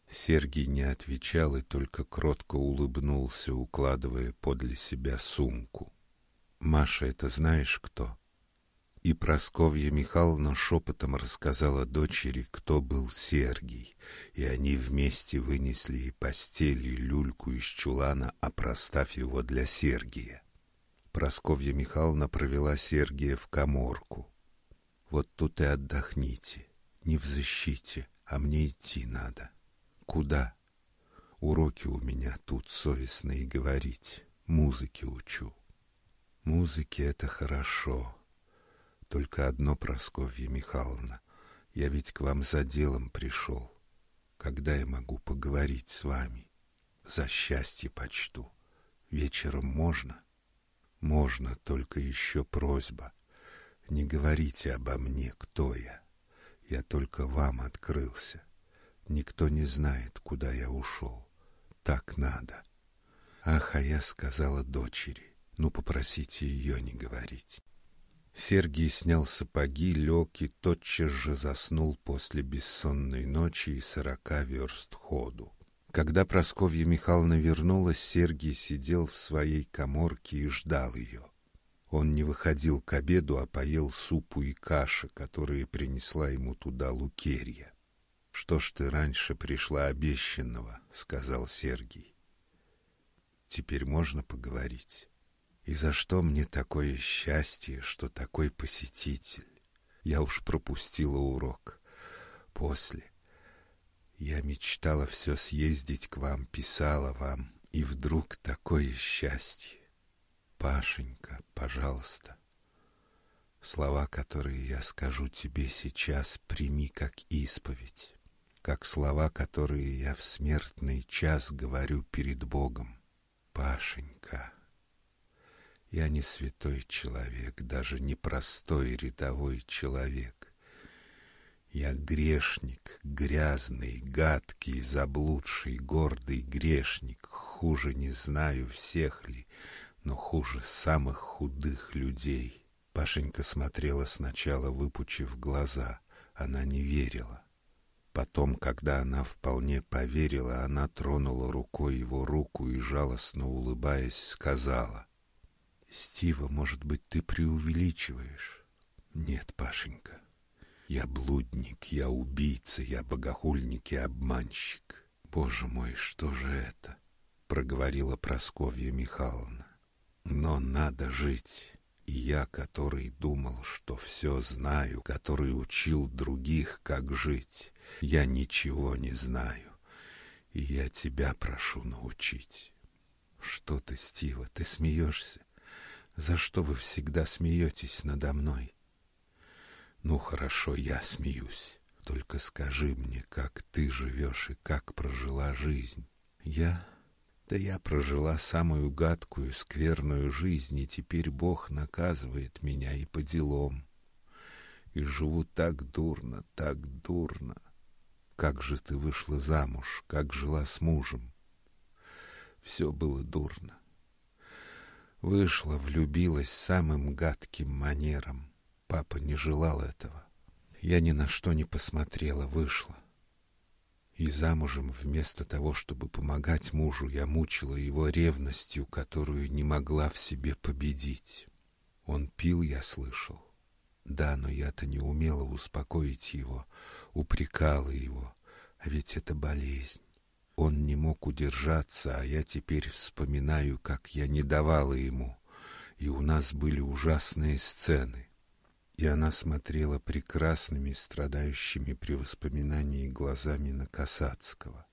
Сергий не отвечал и только кротко улыбнулся, укладывая подле себя сумку. «Маша, это знаешь кто?» И Просковья Михайловна шепотом рассказала дочери, кто был Сергий, и они вместе вынесли и постель, и люльку из чулана, опростав его для Сергия. Просковья Михайловна провела Сергия в коморку. «Вот тут и отдохните, не в защите, а мне идти надо». «Куда?» «Уроки у меня тут совестные говорить, музыки учу». «Музыки — это хорошо». Только одно, Просковья Михайловна, я ведь к вам за делом пришел. Когда я могу поговорить с вами? За счастье почту. Вечером можно? Можно, только еще просьба. Не говорите обо мне, кто я. Я только вам открылся. Никто не знает, куда я ушел. Так надо. Ах, а я сказала дочери. Ну, попросите ее не говорить. Сергий снял сапоги, лег и тотчас же заснул после бессонной ночи и сорока верст ходу. Когда Просковья Михайловна вернулась, Сергий сидел в своей коморке и ждал ее. Он не выходил к обеду, а поел супу и каши, которые принесла ему туда Лукерья. — Что ж ты раньше пришла обещанного, — сказал Сергий. — Теперь можно поговорить. И за что мне такое счастье, что такой посетитель? Я уж пропустила урок. После. Я мечтала все съездить к вам, писала вам, и вдруг такое счастье. Пашенька, пожалуйста, слова, которые я скажу тебе сейчас, прими как исповедь, как слова, которые я в смертный час говорю перед Богом. Пашенька, я не святой человек, даже не простой рядовой человек. Я грешник, грязный, гадкий, заблудший, гордый грешник, хуже не знаю всех ли, но хуже самых худых людей. Пашенька смотрела сначала, выпучив глаза. Она не верила. Потом, когда она вполне поверила, она тронула рукой его руку и, жалостно улыбаясь, сказала. «Стива, может быть, ты преувеличиваешь?» «Нет, Пашенька, я блудник, я убийца, я богохульник и обманщик. Боже мой, что же это?» — проговорила Просковья Михайловна. «Но надо жить». И я, который думал, что все знаю, который учил других, как жить, я ничего не знаю, и я тебя прошу научить. Что ты, Стива, ты смеешься? За что вы всегда смеетесь надо мной? Ну, хорошо, я смеюсь. Только скажи мне, как ты живешь и как прожила жизнь. Я... Да я прожила самую гадкую, скверную жизнь, и теперь Бог наказывает меня и по делам. И живу так дурно, так дурно. Как же ты вышла замуж, как жила с мужем? Все было дурно. Вышла, влюбилась самым гадким манером. Папа не желал этого. Я ни на что не посмотрела, вышла. И замужем вместо того, чтобы помогать мужу, я мучила его ревностью, которую не могла в себе победить. Он пил, я слышал. Да, но я-то не умела успокоить его, упрекала его, а ведь это болезнь. Он не мог удержаться, а я теперь вспоминаю, как я не давала ему, и у нас были ужасные сцены. И она смотрела прекрасными, страдающими при воспоминании глазами на Касацкого.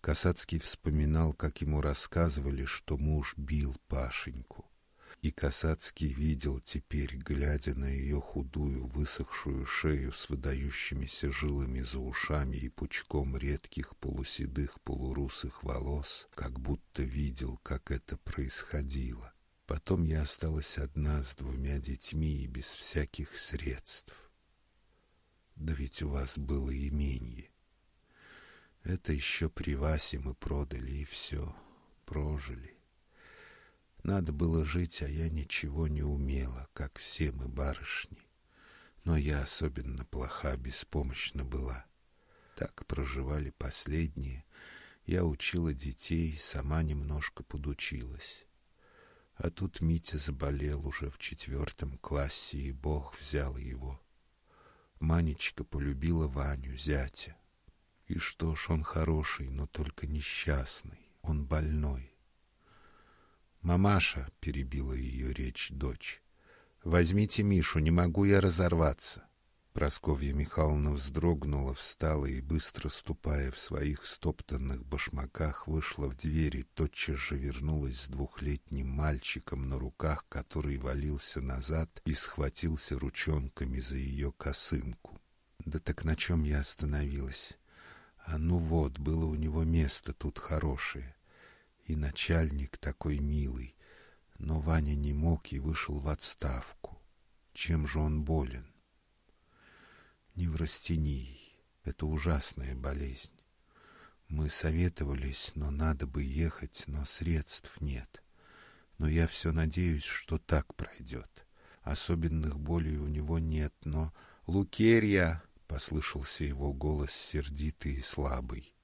Касацкий вспоминал, как ему рассказывали, что муж бил Пашеньку. И Касацкий видел теперь, глядя на ее худую, высохшую шею с выдающимися жилами за ушами и пучком редких полуседых полурусых волос, как будто видел, как это происходило. Потом я осталась одна с двумя детьми и без всяких средств. Да ведь у вас было именье. Это еще при Васе мы продали, и все, прожили. Надо было жить, а я ничего не умела, как все мы барышни. Но я особенно плоха, беспомощна была. Так проживали последние. Я учила детей, сама немножко подучилась. А тут Митя заболел уже в четвертом классе, и Бог взял его. Манечка полюбила Ваню, зятя. И что ж, он хороший, но только несчастный, он больной. «Мамаша», — перебила ее речь дочь, — «возьмите Мишу, не могу я разорваться». Просковья Михайловна вздрогнула, встала и, быстро ступая в своих стоптанных башмаках, вышла в дверь и тотчас же вернулась с двухлетним мальчиком на руках, который валился назад и схватился ручонками за ее косынку. Да так на чем я остановилась? А ну вот, было у него место тут хорошее и начальник такой милый. Но Ваня не мог и вышел в отставку. Чем же он болен? Неврастенией. Это ужасная болезнь. Мы советовались, но надо бы ехать, но средств нет. Но я все надеюсь, что так пройдет. Особенных болей у него нет, но... «Лукерья!» — послышался его голос сердитый и слабый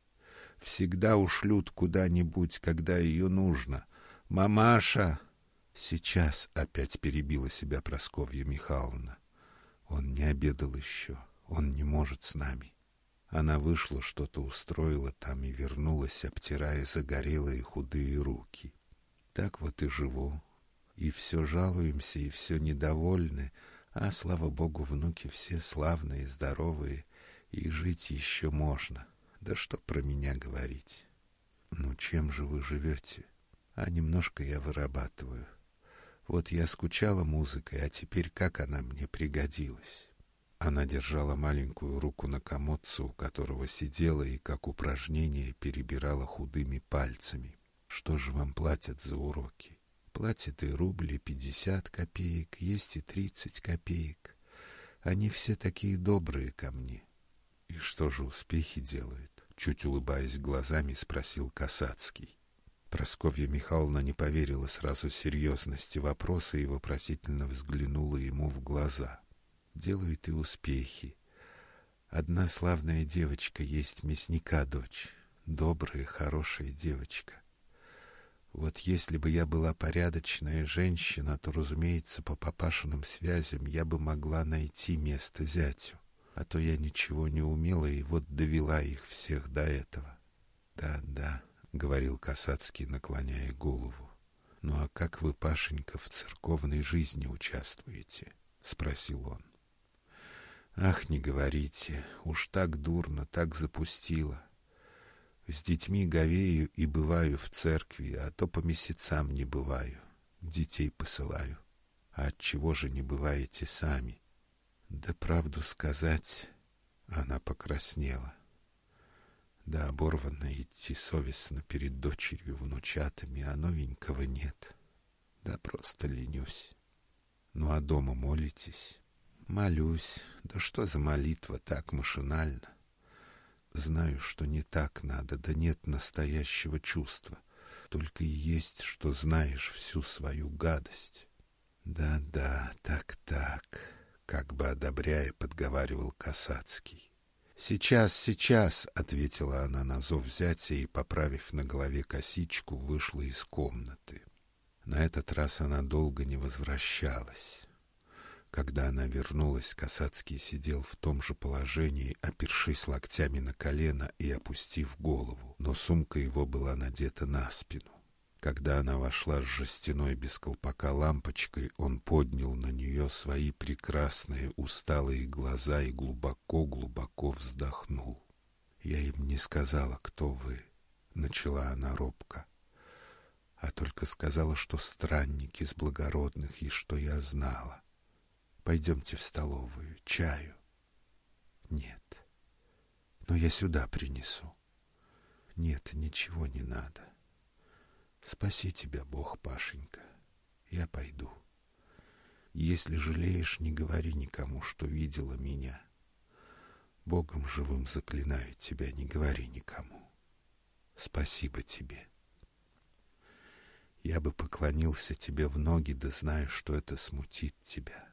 всегда ушлют куда-нибудь, когда ее нужно. Мамаша! Сейчас опять перебила себя Просковья Михайловна. Он не обедал еще, он не может с нами. Она вышла, что-то устроила там и вернулась, обтирая загорелые худые руки. Так вот и живу. И все жалуемся, и все недовольны, а, слава богу, внуки все славные, здоровые, и жить еще можно. — да что про меня говорить? Ну, чем же вы живете? А немножко я вырабатываю. Вот я скучала музыкой, а теперь как она мне пригодилась. Она держала маленькую руку на комодце, у которого сидела и, как упражнение, перебирала худыми пальцами. Что же вам платят за уроки? Платят и рубли, пятьдесят копеек, есть и тридцать копеек. Они все такие добрые ко мне. И что же успехи делают? Чуть улыбаясь глазами, спросил Касацкий. Просковья Михайловна не поверила сразу серьезности вопроса и вопросительно взглянула ему в глаза. «Делают и успехи. Одна славная девочка есть мясника дочь, добрая, хорошая девочка. Вот если бы я была порядочная женщина, то, разумеется, по папашиным связям я бы могла найти место зятю. А то я ничего не умела и вот довела их всех до этого. Да, да, — говорил Касацкий, наклоняя голову. — Ну а как вы, Пашенька, в церковной жизни участвуете? — спросил он. — Ах, не говорите, уж так дурно, так запустило. С детьми говею и бываю в церкви, а то по месяцам не бываю, детей посылаю. А от чего же не бываете сами? Да правду сказать, она покраснела. Да оборванно идти совестно перед дочерью, внучатами, а новенького нет. Да просто ленюсь. Ну а дома молитесь? Молюсь. Да что за молитва так машинально? Знаю, что не так надо, да нет настоящего чувства. Только и есть, что знаешь всю свою гадость. Да-да, так-так, как бы одобряя, подговаривал Касацкий. «Сейчас, сейчас!» — ответила она на зов зятя и, поправив на голове косичку, вышла из комнаты. На этот раз она долго не возвращалась. Когда она вернулась, Касацкий сидел в том же положении, опершись локтями на колено и опустив голову, но сумка его была надета на спину. Когда она вошла с жестяной без колпака лампочкой, он поднял на нее свои прекрасные усталые глаза и глубоко-глубоко вздохнул. «Я им не сказала, кто вы», — начала она робко, «а только сказала, что странник из благородных и что я знала. Пойдемте в столовую, чаю». «Нет, но я сюда принесу». «Нет, ничего не надо». Спаси тебя, Бог, Пашенька. Я пойду. Если жалеешь, не говори никому, что видела меня. Богом живым заклинаю тебя, не говори никому. Спасибо тебе. Я бы поклонился тебе в ноги, да знаю, что это смутит тебя.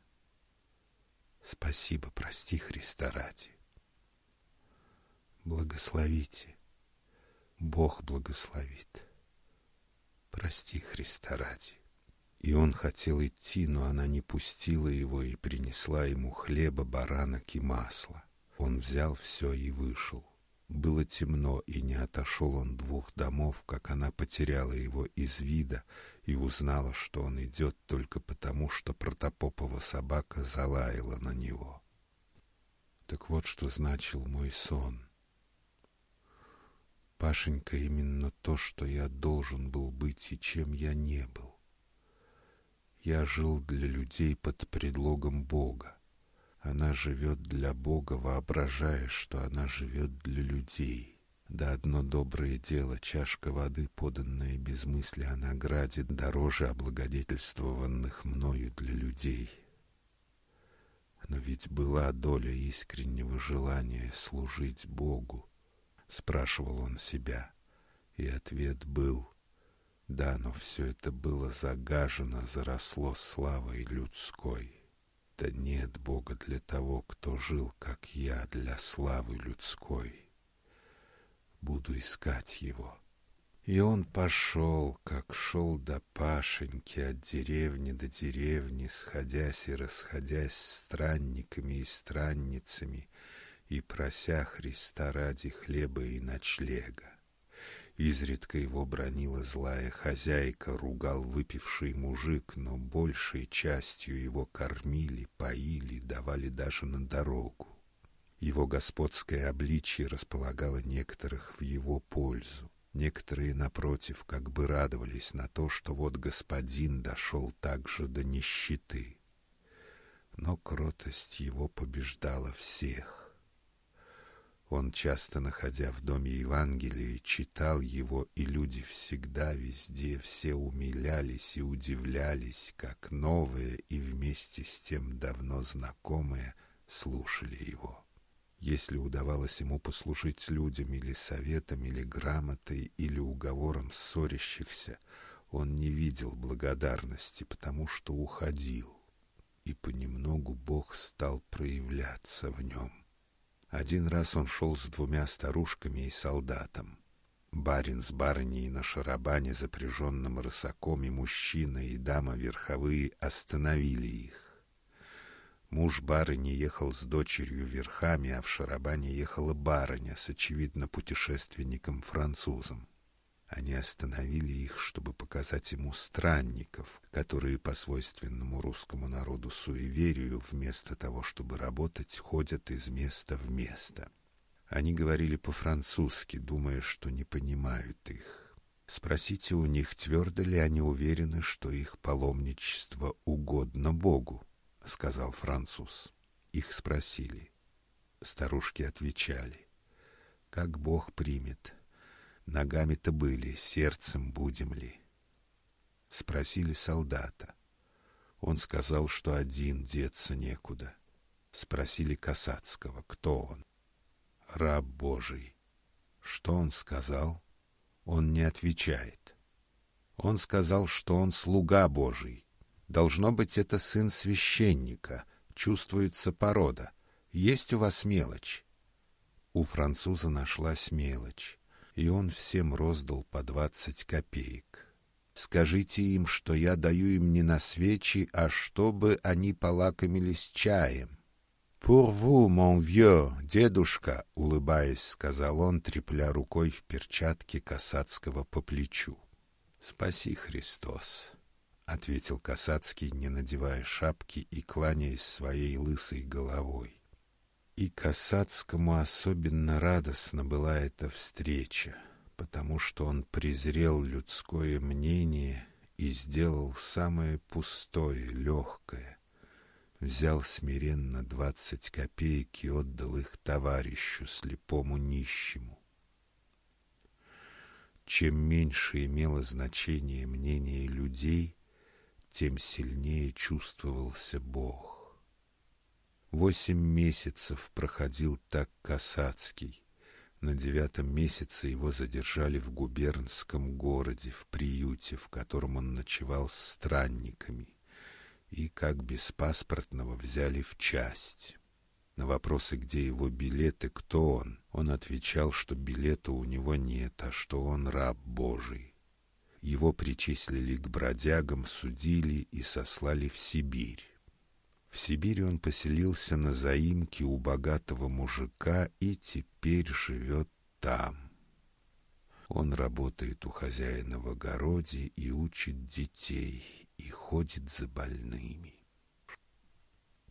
Спасибо, прости Христа ради. Благословите. Бог благословит. Прости, Христа ради. И он хотел идти, но она не пустила его и принесла ему хлеба, баранок и масло. Он взял все и вышел. Было темно, и не отошел он двух домов, как она потеряла его из вида и узнала, что он идет только потому, что протопопова собака залаяла на него. Так вот, что значил мой сон. Пашенька именно то, что я должен был быть и чем я не был. Я жил для людей под предлогом Бога. Она живет для Бога, воображая, что она живет для людей. Да одно доброе дело, чашка воды, поданная без мысли о награде, дороже облагодетельствованных мною для людей. Но ведь была доля искреннего желания служить Богу, — спрашивал он себя. И ответ был «Да, но все это было загажено, заросло славой людской». Да нет Бога для того, кто жил, как я, для славы людской. Буду искать его. И он пошел, как шел до Пашеньки, от деревни до деревни, сходясь и расходясь с странниками и странницами, и прося Христа ради хлеба и ночлега. Изредка его бронила злая хозяйка, ругал выпивший мужик, но большей частью его кормили, поили, давали даже на дорогу. Его господское обличье располагало некоторых в его пользу. Некоторые, напротив, как бы радовались на то, что вот господин дошел также до нищеты. Но кротость его побеждала всех. Он, часто находя в доме Евангелия, читал его, и люди всегда везде все умилялись и удивлялись, как новые и вместе с тем давно знакомые слушали его. Если удавалось ему послужить людям или советом, или грамотой, или уговором ссорящихся, он не видел благодарности, потому что уходил, и понемногу Бог стал проявляться в нем. Один раз он шел с двумя старушками и солдатом. Барин с барыней на шарабане, запряженном рысаком, и мужчина, и дама верховые остановили их. Муж барыни ехал с дочерью верхами, а в шарабане ехала барыня с, очевидно, путешественником-французом. Они остановили их, чтобы показать ему странников, которые по свойственному русскому народу суеверию вместо того, чтобы работать, ходят из места в место. Они говорили по-французски, думая, что не понимают их. Спросите у них, твердо ли они уверены, что их паломничество угодно Богу, сказал француз. Их спросили. Старушки отвечали: как Бог примет. Ногами-то были, сердцем будем ли? Спросили солдата. Он сказал, что один деться некуда. Спросили Касацкого, кто он. Раб Божий. Что он сказал? Он не отвечает. Он сказал, что он слуга Божий. Должно быть, это сын священника. Чувствуется порода. Есть у вас мелочь? У француза нашлась мелочь и он всем роздал по двадцать копеек. Скажите им, что я даю им не на свечи, а чтобы они полакомились чаем. «Pour vous, mon vieux, дедушка», — улыбаясь, сказал он, трепля рукой в перчатке Касацкого по плечу. «Спаси, Христос», — ответил Касацкий, не надевая шапки и кланяясь своей лысой головой. И Касацкому особенно радостна была эта встреча, потому что он презрел людское мнение и сделал самое пустое, легкое. Взял смиренно двадцать копеек и отдал их товарищу, слепому нищему. Чем меньше имело значение мнение людей, тем сильнее чувствовался Бог. Восемь месяцев проходил так Касацкий. На девятом месяце его задержали в губернском городе, в приюте, в котором он ночевал с странниками, и как беспаспортного взяли в часть. На вопросы, где его билеты, кто он, он отвечал, что билета у него нет, а что он раб Божий. Его причислили к бродягам, судили и сослали в Сибирь. В Сибири он поселился на заимке у богатого мужика и теперь живет там. Он работает у хозяина в огороде и учит детей, и ходит за больными.